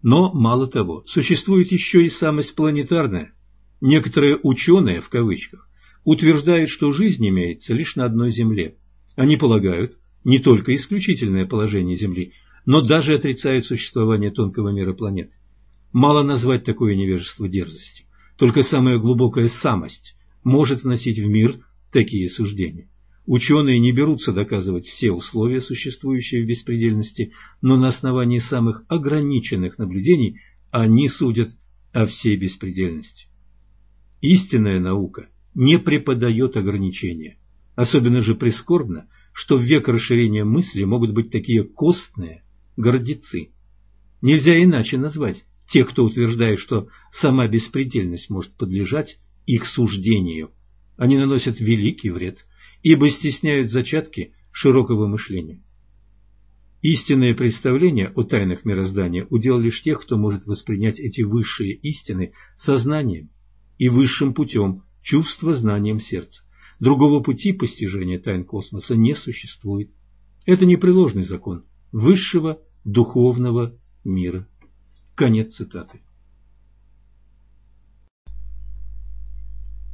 Но мало того, существует еще и самость планетарная. Некоторые «ученые» в кавычках утверждают, что жизнь имеется лишь на одной Земле. Они полагают не только исключительное положение Земли, но даже отрицают существование тонкого мира планет. Мало назвать такое невежество дерзостью. Только самая глубокая самость может вносить в мир такие суждения. Ученые не берутся доказывать все условия, существующие в беспредельности, но на основании самых ограниченных наблюдений они судят о всей беспредельности. Истинная наука не преподает ограничения. Особенно же прискорбно, что в век расширения мысли могут быть такие костные гордецы. Нельзя иначе назвать тех, кто утверждает, что сама беспредельность может подлежать их суждению. Они наносят великий вред, ибо стесняют зачатки широкого мышления. Истинное представление о тайнах мироздания удел лишь тех, кто может воспринять эти высшие истины сознанием и высшим путем чувство знанием сердца. Другого пути постижения тайн космоса не существует. Это непреложный закон высшего духовного мира. Конец цитаты.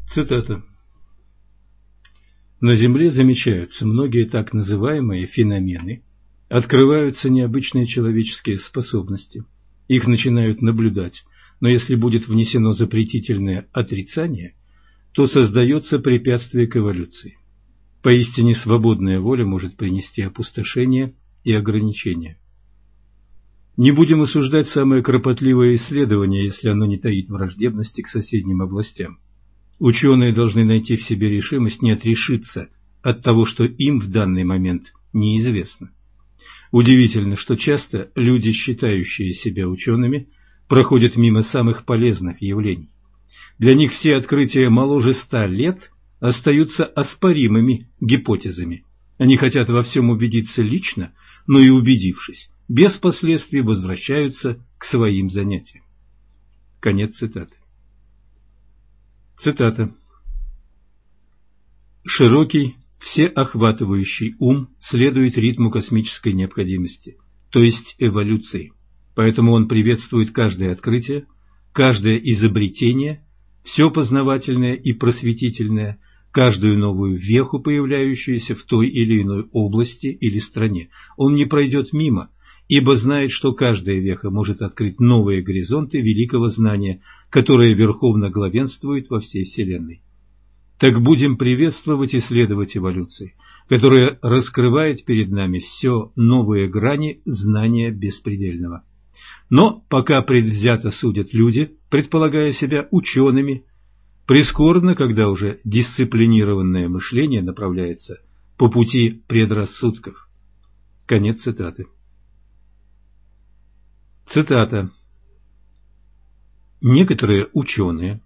Цитата. На Земле замечаются многие так называемые феномены, открываются необычные человеческие способности, их начинают наблюдать, но если будет внесено запретительное отрицание, то создается препятствие к эволюции. Поистине свободная воля может принести опустошение и ограничения. Не будем осуждать самое кропотливое исследование, если оно не таит враждебности к соседним областям. Ученые должны найти в себе решимость не отрешиться от того, что им в данный момент неизвестно. Удивительно, что часто люди, считающие себя учеными, проходят мимо самых полезных явлений. Для них все открытия моложе ста лет остаются оспоримыми гипотезами. Они хотят во всем убедиться лично, но и убедившись, без последствий возвращаются к своим занятиям. Конец цитаты. Цитата. Широкий, всеохватывающий ум следует ритму космической необходимости, то есть эволюции. Поэтому он приветствует каждое открытие, каждое изобретение, все познавательное и просветительное, каждую новую веху, появляющуюся в той или иной области или стране. Он не пройдет мимо, ибо знает, что каждая веха может открыть новые горизонты великого знания, которое верховно главенствует во всей Вселенной. Так будем приветствовать и следовать эволюции, которая раскрывает перед нами все новые грани знания беспредельного. Но пока предвзято судят люди, предполагая себя учеными, прискорбно, когда уже дисциплинированное мышление направляется по пути предрассудков. Конец цитаты. Цитата. Некоторые ученые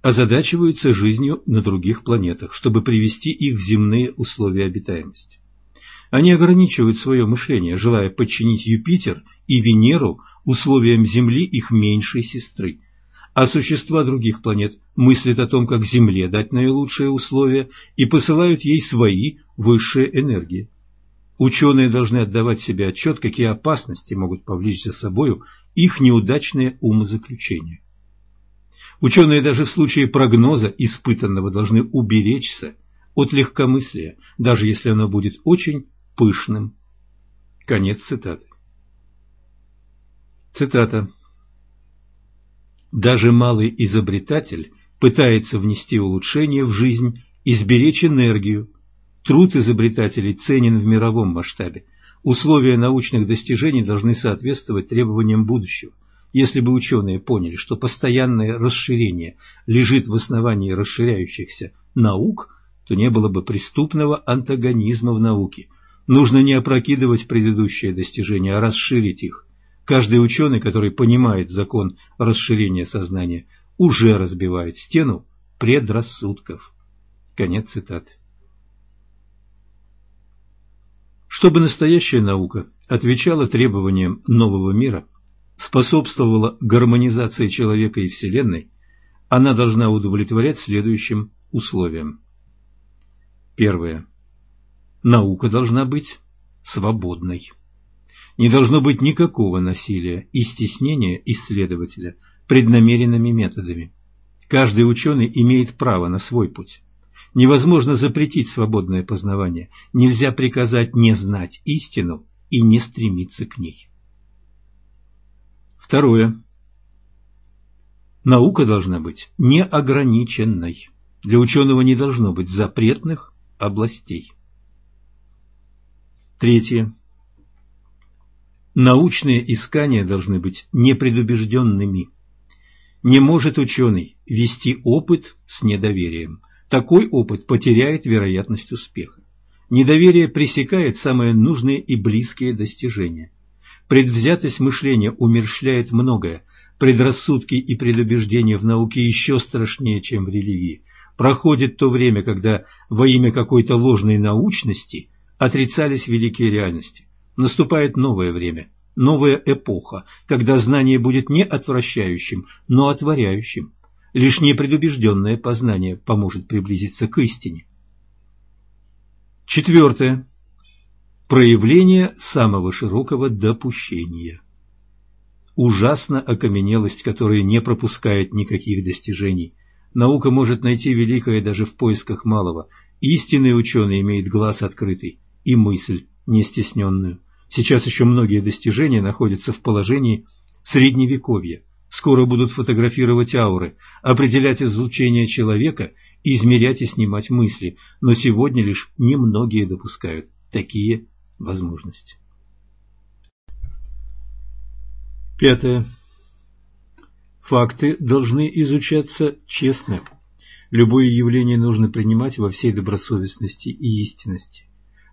озадачиваются жизнью на других планетах, чтобы привести их в земные условия обитаемости. Они ограничивают свое мышление, желая подчинить Юпитер и Венеру условиям Земли их меньшей сестры. А существа других планет мыслят о том, как Земле дать наилучшие условия, и посылают ей свои высшие энергии. Ученые должны отдавать себе отчет, какие опасности могут повлечь за собою их неудачные умозаключения. Ученые даже в случае прогноза испытанного должны уберечься от легкомыслия, даже если оно будет очень пышным. Конец цитаты. Цитата. Даже малый изобретатель пытается внести улучшение в жизнь и сберечь энергию, Труд изобретателей ценен в мировом масштабе. Условия научных достижений должны соответствовать требованиям будущего. Если бы ученые поняли, что постоянное расширение лежит в основании расширяющихся наук, то не было бы преступного антагонизма в науке. Нужно не опрокидывать предыдущие достижения, а расширить их. Каждый ученый, который понимает закон расширения сознания, уже разбивает стену предрассудков. Конец цитаты. Чтобы настоящая наука отвечала требованиям нового мира, способствовала гармонизации человека и Вселенной, она должна удовлетворять следующим условиям. Первое. Наука должна быть свободной. Не должно быть никакого насилия и стеснения исследователя преднамеренными методами. Каждый ученый имеет право на свой путь. Невозможно запретить свободное познавание, нельзя приказать не знать истину и не стремиться к ней. Второе. Наука должна быть неограниченной. Для ученого не должно быть запретных областей. Третье. Научные искания должны быть непредубежденными. Не может ученый вести опыт с недоверием – такой опыт потеряет вероятность успеха. Недоверие пресекает самые нужные и близкие достижения. Предвзятость мышления умерщвляет многое. Предрассудки и предубеждения в науке еще страшнее, чем в религии. Проходит то время, когда во имя какой-то ложной научности отрицались великие реальности. Наступает новое время, новая эпоха, когда знание будет не отвращающим, но отворяющим. Лишь непредубежденное познание поможет приблизиться к истине. Четвертое. Проявление самого широкого допущения. Ужасна окаменелость, которая не пропускает никаких достижений. Наука может найти великое даже в поисках малого. Истинный ученый имеет глаз открытый и мысль не стесненную. Сейчас еще многие достижения находятся в положении средневековья. Скоро будут фотографировать ауры, определять излучение человека, измерять и снимать мысли, но сегодня лишь немногие допускают такие возможности. Пятое. Факты должны изучаться честно. Любое явление нужно принимать во всей добросовестности и истинности.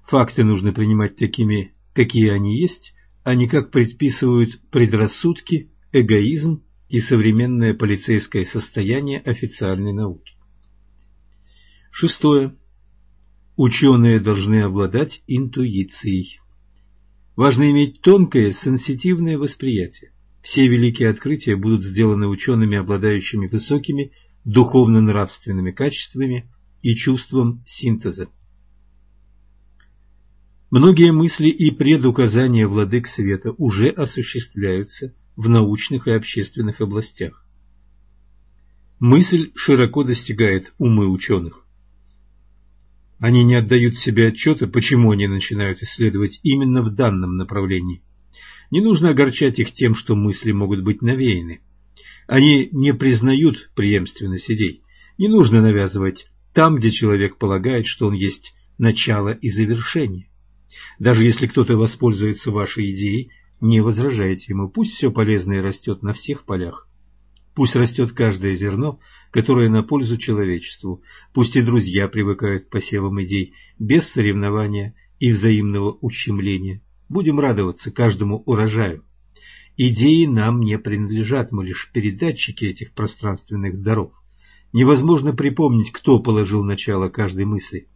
Факты нужно принимать такими, какие они есть, а не как предписывают предрассудки, эгоизм и современное полицейское состояние официальной науки. Шестое. Ученые должны обладать интуицией. Важно иметь тонкое, сенситивное восприятие. Все великие открытия будут сделаны учеными, обладающими высокими духовно-нравственными качествами и чувством синтеза. Многие мысли и предуказания владык света уже осуществляются в научных и общественных областях. Мысль широко достигает умы ученых. Они не отдают себе отчета, почему они начинают исследовать именно в данном направлении. Не нужно огорчать их тем, что мысли могут быть навеяны. Они не признают преемственность идей. Не нужно навязывать там, где человек полагает, что он есть начало и завершение. Даже если кто-то воспользуется вашей идеей, не возражайте ему. Пусть все полезное растет на всех полях. Пусть растет каждое зерно, которое на пользу человечеству. Пусть и друзья привыкают к посевам идей, без соревнования и взаимного ущемления. Будем радоваться каждому урожаю. Идеи нам не принадлежат, мы лишь передатчики этих пространственных даров. Невозможно припомнить, кто положил начало каждой мысли.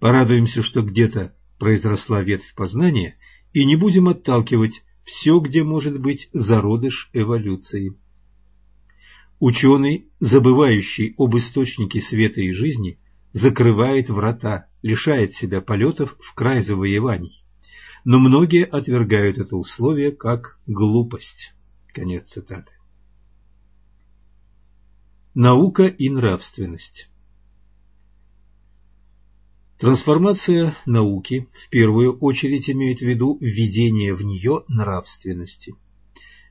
Порадуемся, что где-то произросла ветвь познания, и не будем отталкивать все, где может быть зародыш эволюции. Ученый, забывающий об источнике света и жизни, закрывает врата, лишает себя полетов в край завоеваний. Но многие отвергают это условие как глупость. Конец цитаты. Наука и нравственность Трансформация науки в первую очередь имеет в виду введение в нее нравственности.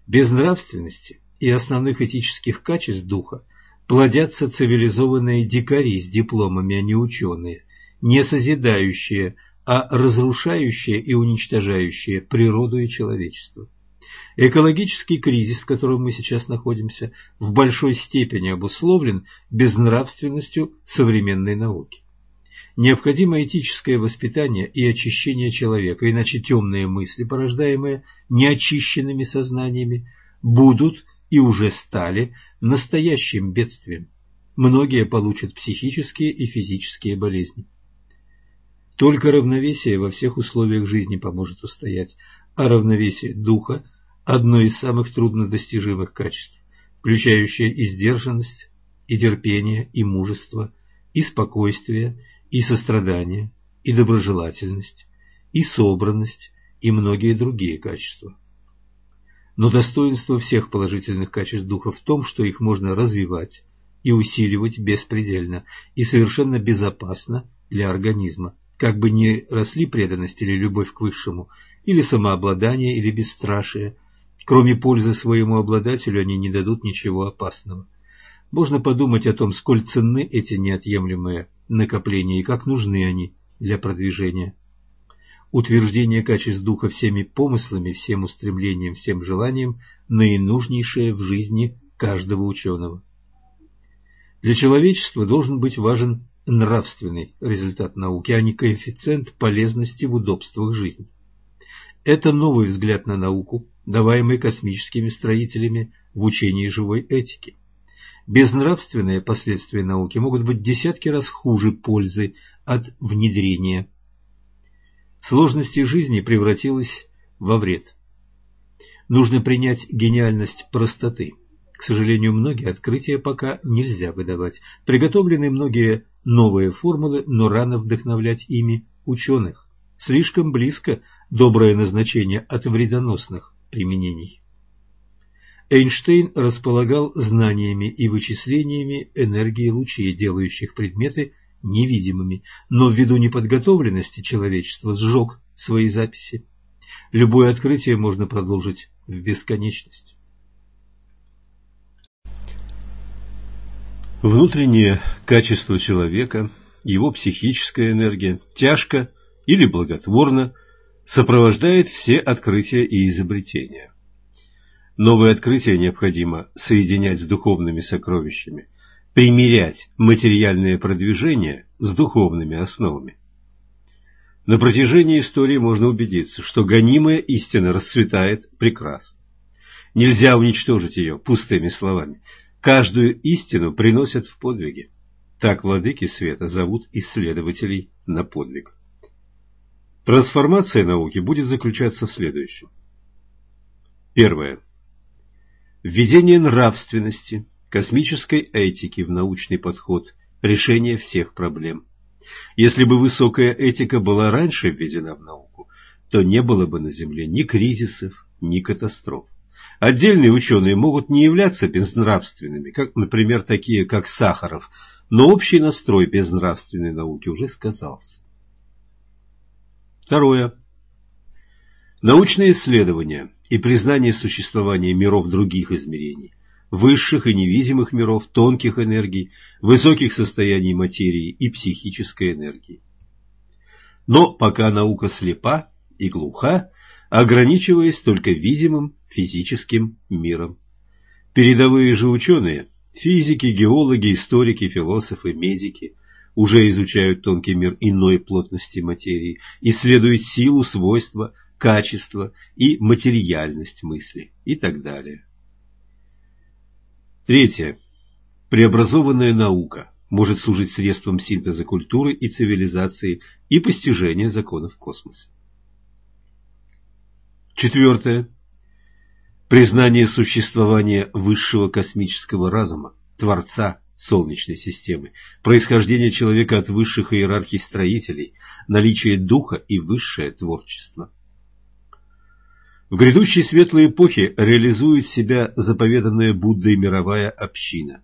Без нравственности и основных этических качеств духа плодятся цивилизованные дикари с дипломами, а не ученые, не созидающие, а разрушающие и уничтожающие природу и человечество. Экологический кризис, в котором мы сейчас находимся, в большой степени обусловлен безнравственностью современной науки. Необходимо этическое воспитание и очищение человека, иначе темные мысли, порождаемые неочищенными сознаниями, будут и уже стали настоящим бедствием. Многие получат психические и физические болезни. Только равновесие во всех условиях жизни поможет устоять, а равновесие духа – одно из самых труднодостижимых качеств, включающее и сдержанность, и терпение, и мужество, и спокойствие, и сострадание, и доброжелательность, и собранность, и многие другие качества. Но достоинство всех положительных качеств духа в том, что их можно развивать и усиливать беспредельно и совершенно безопасно для организма, как бы ни росли преданность или любовь к высшему, или самообладание, или бесстрашие. Кроме пользы своему обладателю они не дадут ничего опасного. Можно подумать о том, сколь ценны эти неотъемлемые накопления и как нужны они для продвижения. Утверждение качеств духа всеми помыслами, всем устремлением, всем желанием – наинужнейшее в жизни каждого ученого. Для человечества должен быть важен нравственный результат науки, а не коэффициент полезности в удобствах жизни. Это новый взгляд на науку, даваемый космическими строителями в учении живой этики. Безнравственные последствия науки могут быть десятки раз хуже пользы от внедрения. Сложности жизни превратилась во вред. Нужно принять гениальность простоты. К сожалению, многие открытия пока нельзя выдавать. Приготовлены многие новые формулы, но рано вдохновлять ими ученых. Слишком близко доброе назначение от вредоносных применений. Эйнштейн располагал знаниями и вычислениями энергии лучей, делающих предметы невидимыми, но ввиду неподготовленности человечества сжег свои записи. Любое открытие можно продолжить в бесконечность. Внутреннее качество человека, его психическая энергия, тяжко или благотворно сопровождает все открытия и изобретения. Новые открытия необходимо соединять с духовными сокровищами, примирять материальное продвижение с духовными основами. На протяжении истории можно убедиться, что гонимая истина расцветает прекрасно. Нельзя уничтожить ее пустыми словами. Каждую истину приносят в подвиги. Так владыки света зовут исследователей на подвиг. Трансформация науки будет заключаться в следующем. Первое. Введение нравственности, космической этики в научный подход, решение всех проблем. Если бы высокая этика была раньше введена в науку, то не было бы на Земле ни кризисов, ни катастроф. Отдельные ученые могут не являться безнравственными, как, например, такие, как Сахаров, но общий настрой безнравственной науки уже сказался. Второе. Научные исследования и признание существования миров других измерений, высших и невидимых миров, тонких энергий, высоких состояний материи и психической энергии. Но пока наука слепа и глуха, ограничиваясь только видимым физическим миром. Передовые же ученые, физики, геологи, историки, философы, медики, уже изучают тонкий мир иной плотности материи, исследуют силу, свойства, качество и материальность мысли и так далее. Третье. Преобразованная наука может служить средством синтеза культуры и цивилизации и постижения законов космоса. Четвертое. Признание существования высшего космического разума, Творца Солнечной системы, происхождение человека от высших иерархий строителей, наличие духа и высшее творчество. В грядущей светлой эпохе реализует себя заповеданная Буддой мировая община.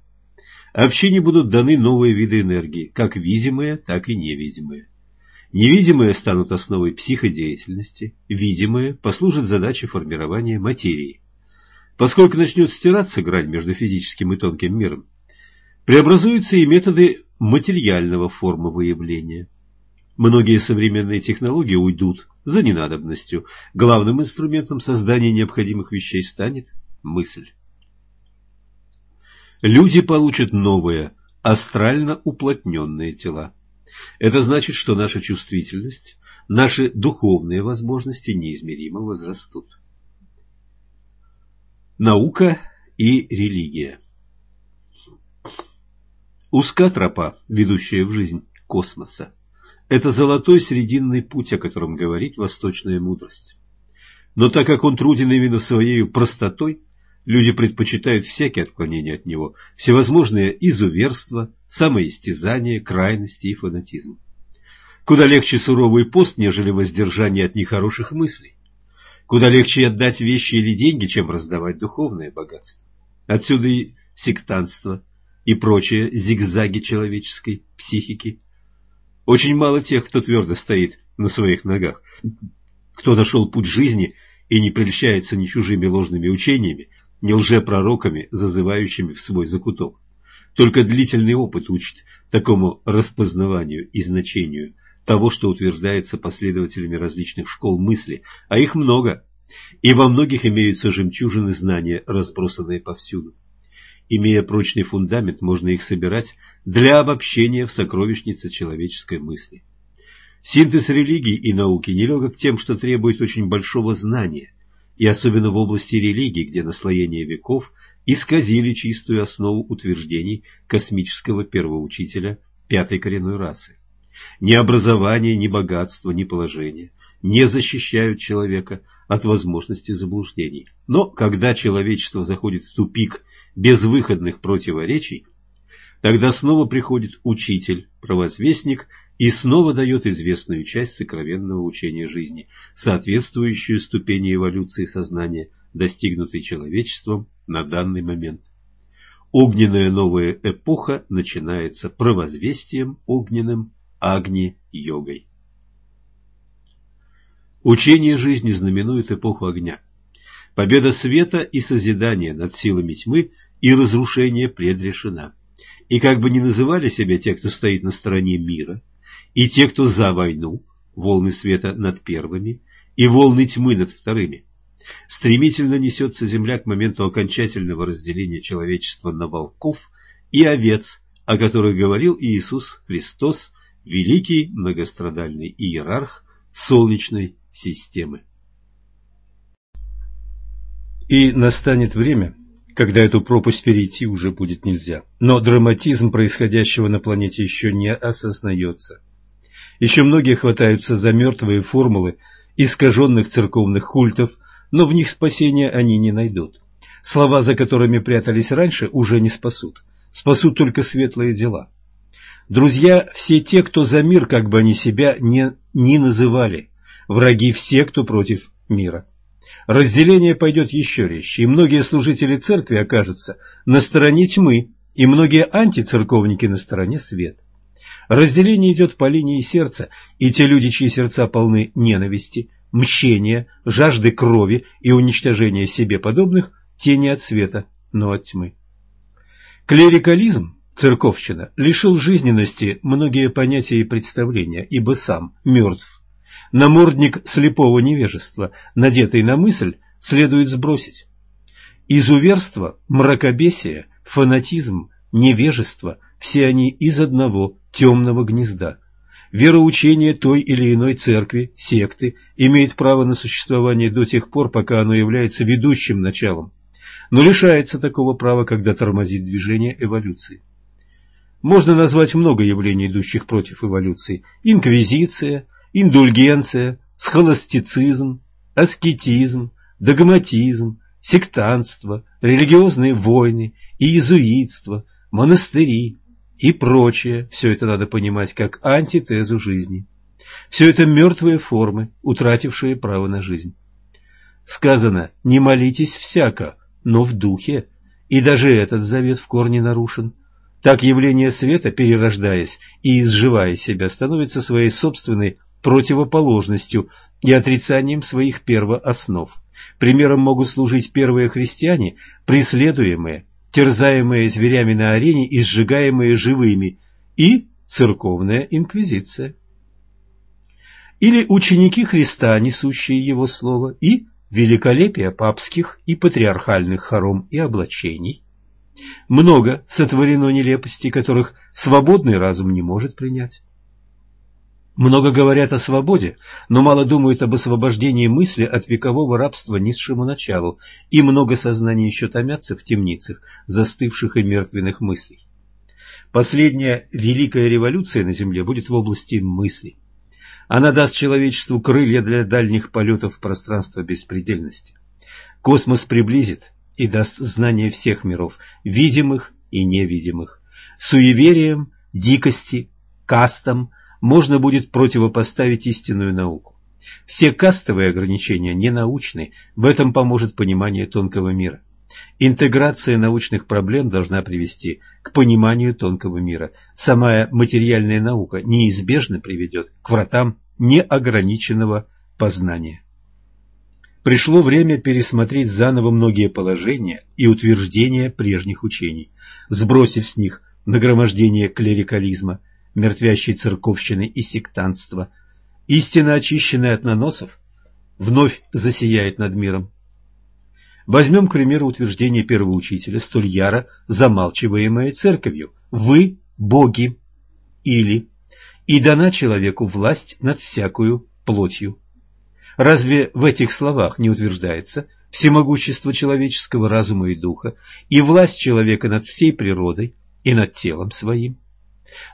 Общине будут даны новые виды энергии, как видимые, так и невидимые. Невидимые станут основой психодеятельности, видимые послужат задаче формирования материи. Поскольку начнет стираться грань между физическим и тонким миром, преобразуются и методы материального формы выявления. Многие современные технологии уйдут за ненадобностью. Главным инструментом создания необходимых вещей станет мысль. Люди получат новые, астрально уплотненные тела. Это значит, что наша чувствительность, наши духовные возможности неизмеримо возрастут. Наука и религия Узка тропа, ведущая в жизнь космоса. Это золотой срединный путь, о котором говорит восточная мудрость. Но так как он труден именно своей простотой, люди предпочитают всякие отклонения от него, всевозможные изуверства, самоистязания, крайности и фанатизм. Куда легче суровый пост, нежели воздержание от нехороших мыслей. Куда легче отдать вещи или деньги, чем раздавать духовное богатство. Отсюда и сектантство, и прочие зигзаги человеческой психики. Очень мало тех, кто твердо стоит на своих ногах, кто нашел путь жизни и не прельщается ни чужими ложными учениями, ни лжепророками, зазывающими в свой закуток. Только длительный опыт учит такому распознаванию и значению того, что утверждается последователями различных школ мысли, а их много, и во многих имеются жемчужины знания, разбросанные повсюду. Имея прочный фундамент, можно их собирать для обобщения в сокровищнице человеческой мысли. Синтез религии и науки нелегок тем, что требует очень большого знания, и особенно в области религии, где наслоение веков исказили чистую основу утверждений космического первоучителя пятой коренной расы. Ни образование, ни богатство, ни положение не защищают человека от возможности заблуждений. Но когда человечество заходит в тупик безвыходных противоречий, тогда снова приходит учитель, провозвестник и снова дает известную часть сокровенного учения жизни, соответствующую ступени эволюции сознания, достигнутой человечеством на данный момент. Огненная новая эпоха начинается провозвестием огненным Агни-йогой. Учение жизни знаменует эпоху огня. Победа света и созидания над силами тьмы и разрушение предрешена. И как бы ни называли себя те, кто стоит на стороне мира, и те, кто за войну, волны света над первыми и волны тьмы над вторыми, Стремительно несется земля к моменту окончательного разделения человечества на волков и овец, о которых говорил Иисус Христос, великий многострадальный иерарх Солнечной системы. И настанет время, когда эту пропасть перейти уже будет нельзя. Но драматизм происходящего на планете еще не осознается. Еще многие хватаются за мертвые формулы искаженных церковных культов, но в них спасения они не найдут. Слова, за которыми прятались раньше, уже не спасут. Спасут только светлые дела. Друзья, все те, кто за мир, как бы они себя не, не называли. Враги все, кто против мира. Разделение пойдет еще резче, и многие служители церкви окажутся на стороне тьмы, и многие антицерковники на стороне света. Разделение идет по линии сердца, и те люди, чьи сердца полны ненависти, мщения, жажды крови и уничтожения себе подобных тени от света, но от тьмы. Клерикализм, церковщина, лишил жизненности многие понятия и представления, ибо сам мертв. Намордник слепого невежества, надетый на мысль, следует сбросить. Изуверство, мракобесие, фанатизм, невежество – все они из одного темного гнезда, Вероучение той или иной церкви, секты, имеет право на существование до тех пор, пока оно является ведущим началом, но лишается такого права, когда тормозит движение эволюции. Можно назвать много явлений, идущих против эволюции. Инквизиция, индульгенция, схоластицизм, аскетизм, догматизм, сектантство, религиозные войны, иезуитство, монастыри, и прочее, все это надо понимать как антитезу жизни. Все это мертвые формы, утратившие право на жизнь. Сказано «не молитесь всяко», но в духе, и даже этот завет в корне нарушен. Так явление света, перерождаясь и изживая себя, становится своей собственной противоположностью и отрицанием своих первооснов. Примером могут служить первые христиане, преследуемые терзаемые зверями на арене и сжигаемые живыми, и церковная инквизиция. Или ученики Христа, несущие его слово, и великолепие папских и патриархальных хором и облачений. Много сотворено нелепостей, которых свободный разум не может принять. Много говорят о свободе, но мало думают об освобождении мысли от векового рабства низшему началу, и много сознаний еще томятся в темницах застывших и мертвенных мыслей. Последняя великая революция на Земле будет в области мысли. Она даст человечеству крылья для дальних полетов в пространство беспредельности. Космос приблизит и даст знания всех миров, видимых и невидимых, суеверием, дикости, кастам – можно будет противопоставить истинную науку. Все кастовые ограничения не научны, в этом поможет понимание тонкого мира. Интеграция научных проблем должна привести к пониманию тонкого мира. Сама материальная наука неизбежно приведет к вратам неограниченного познания. Пришло время пересмотреть заново многие положения и утверждения прежних учений, сбросив с них нагромождение клерикализма – мертвящей церковщины и сектантства, истинно очищенная от наносов, вновь засияет над миром. Возьмем, к примеру, утверждение первого учителя, столь яро замалчиваемое церковью. «Вы – боги» или «И дана человеку власть над всякую плотью». Разве в этих словах не утверждается всемогущество человеческого разума и духа и власть человека над всей природой и над телом своим?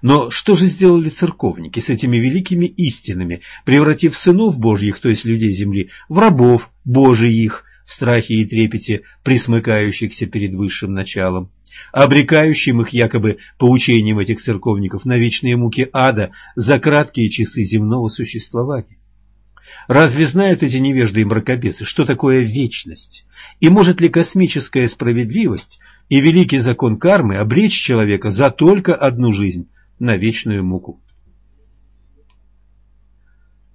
Но что же сделали церковники с этими великими истинами, превратив сынов Божьих, то есть людей земли, в рабов Божиих, в страхе и трепете присмыкающихся перед высшим началом, обрекающим их якобы поучением этих церковников на вечные муки ада за краткие часы земного существования. Разве знают эти невежды и мракобесы, что такое вечность? И может ли космическая справедливость и великий закон кармы обречь человека за только одну жизнь на вечную муку?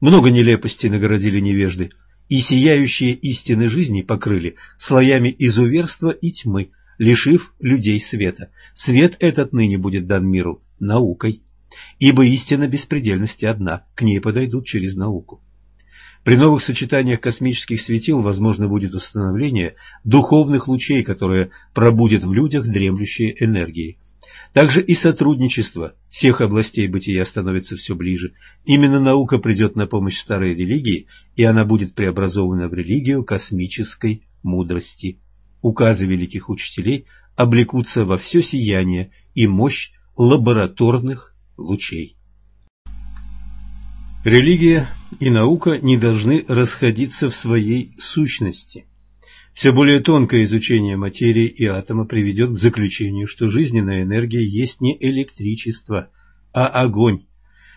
Много нелепостей нагородили невежды, и сияющие истины жизни покрыли слоями изуверства и тьмы, лишив людей света. Свет этот ныне будет дан миру наукой, ибо истина беспредельности одна, к ней подойдут через науку. При новых сочетаниях космических светил возможно будет установление духовных лучей, которые пробудят в людях дремлющие энергии. Также и сотрудничество всех областей бытия становится все ближе. Именно наука придет на помощь старой религии, и она будет преобразована в религию космической мудрости. Указы великих учителей облекутся во все сияние и мощь лабораторных лучей. Религия и наука не должны расходиться в своей сущности. Все более тонкое изучение материи и атома приведет к заключению, что жизненная энергия есть не электричество, а огонь.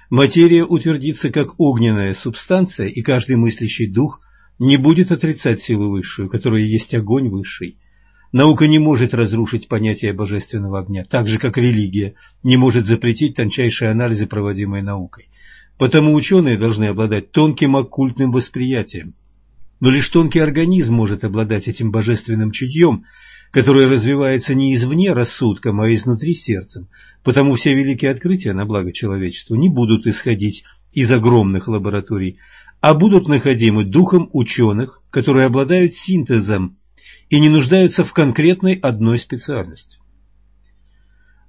Материя утвердится как огненная субстанция, и каждый мыслящий дух не будет отрицать силу высшую, которая есть огонь высший. Наука не может разрушить понятие божественного огня, так же, как религия не может запретить тончайшие анализы, проводимые наукой. Потому ученые должны обладать тонким оккультным восприятием. Но лишь тонкий организм может обладать этим божественным чутьем, которое развивается не извне рассудком, а изнутри сердцем. Потому все великие открытия на благо человечеству не будут исходить из огромных лабораторий, а будут находимы духом ученых, которые обладают синтезом и не нуждаются в конкретной одной специальности.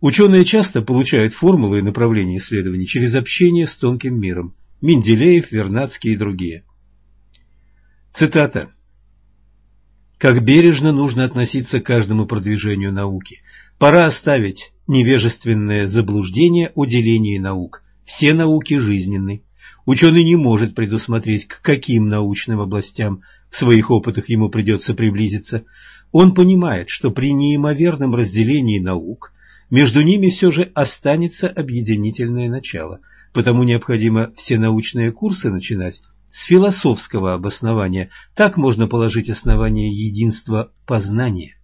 Ученые часто получают формулы и направления исследований через общение с тонким миром. Менделеев, Вернадский и другие. Цитата. «Как бережно нужно относиться к каждому продвижению науки. Пора оставить невежественное заблуждение о делении наук. Все науки жизненны. Ученый не может предусмотреть, к каким научным областям в своих опытах ему придется приблизиться. Он понимает, что при неимоверном разделении наук – между ними все же останется объединительное начало, потому необходимо все научные курсы начинать с философского обоснования. Так можно положить основание единства познания.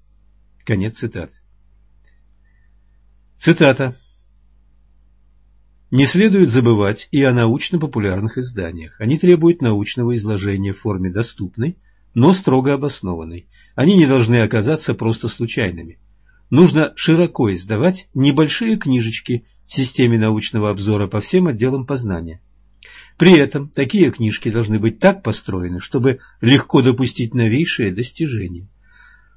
Конец цитаты. Цитата. Не следует забывать и о научно-популярных изданиях. Они требуют научного изложения в форме доступной, но строго обоснованной. Они не должны оказаться просто случайными нужно широко издавать небольшие книжечки в системе научного обзора по всем отделам познания. При этом такие книжки должны быть так построены, чтобы легко допустить новейшие достижения.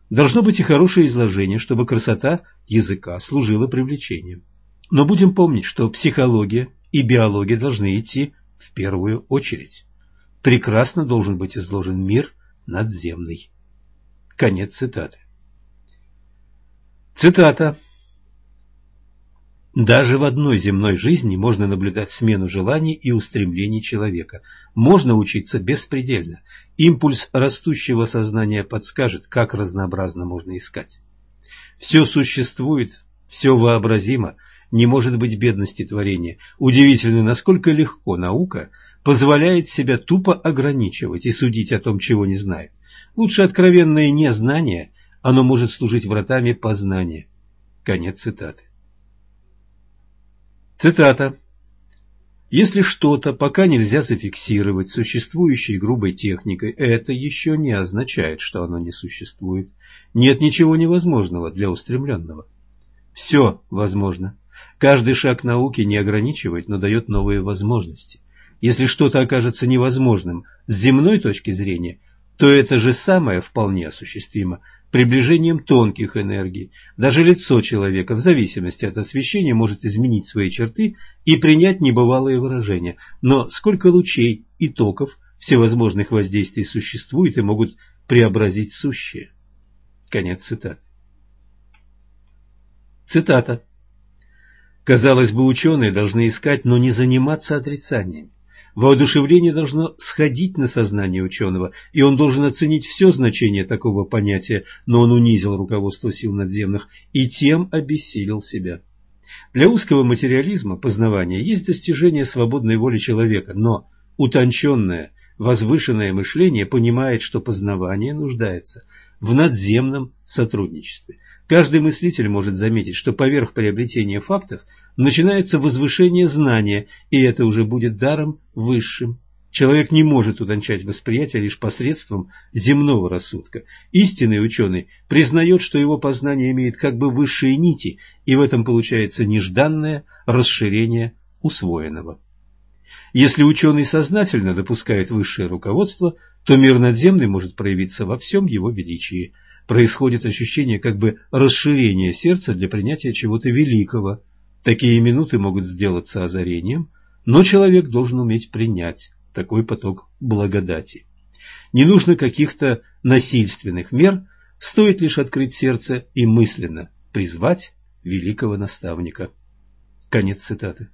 Должно быть и хорошее изложение, чтобы красота языка служила привлечением. Но будем помнить, что психология и биология должны идти в первую очередь. Прекрасно должен быть изложен мир надземный. Конец цитаты. Цитата. Даже в одной земной жизни можно наблюдать смену желаний и устремлений человека. Можно учиться беспредельно. Импульс растущего сознания подскажет, как разнообразно можно искать. Все существует, все вообразимо, не может быть бедности творения. Удивительно, насколько легко наука позволяет себя тупо ограничивать и судить о том, чего не знает. Лучше откровенное незнание – оно может служить вратами познания. Конец цитаты. Цитата. Если что-то пока нельзя зафиксировать существующей грубой техникой, это еще не означает, что оно не существует. Нет ничего невозможного для устремленного. Все возможно. Каждый шаг науки не ограничивает, но дает новые возможности. Если что-то окажется невозможным с земной точки зрения, то это же самое вполне осуществимо приближением тонких энергий. Даже лицо человека, в зависимости от освещения, может изменить свои черты и принять небывалые выражения. Но сколько лучей и токов всевозможных воздействий существует и могут преобразить сущее? Конец цитаты. Цитата. Казалось бы, ученые должны искать, но не заниматься отрицанием. Воодушевление должно сходить на сознание ученого, и он должен оценить все значение такого понятия, но он унизил руководство сил надземных и тем обессилил себя. Для узкого материализма познавания есть достижение свободной воли человека, но утонченное, возвышенное мышление понимает, что познавание нуждается в надземном сотрудничестве. Каждый мыслитель может заметить, что поверх приобретения фактов начинается возвышение знания, и это уже будет даром высшим. Человек не может утончать восприятие лишь посредством земного рассудка. Истинный ученый признает, что его познание имеет как бы высшие нити, и в этом получается нежданное расширение усвоенного. Если ученый сознательно допускает высшее руководство, то мир надземный может проявиться во всем его величии – происходит ощущение как бы расширения сердца для принятия чего-то великого. Такие минуты могут сделаться озарением, но человек должен уметь принять такой поток благодати. Не нужно каких-то насильственных мер, стоит лишь открыть сердце и мысленно призвать великого наставника. Конец цитаты.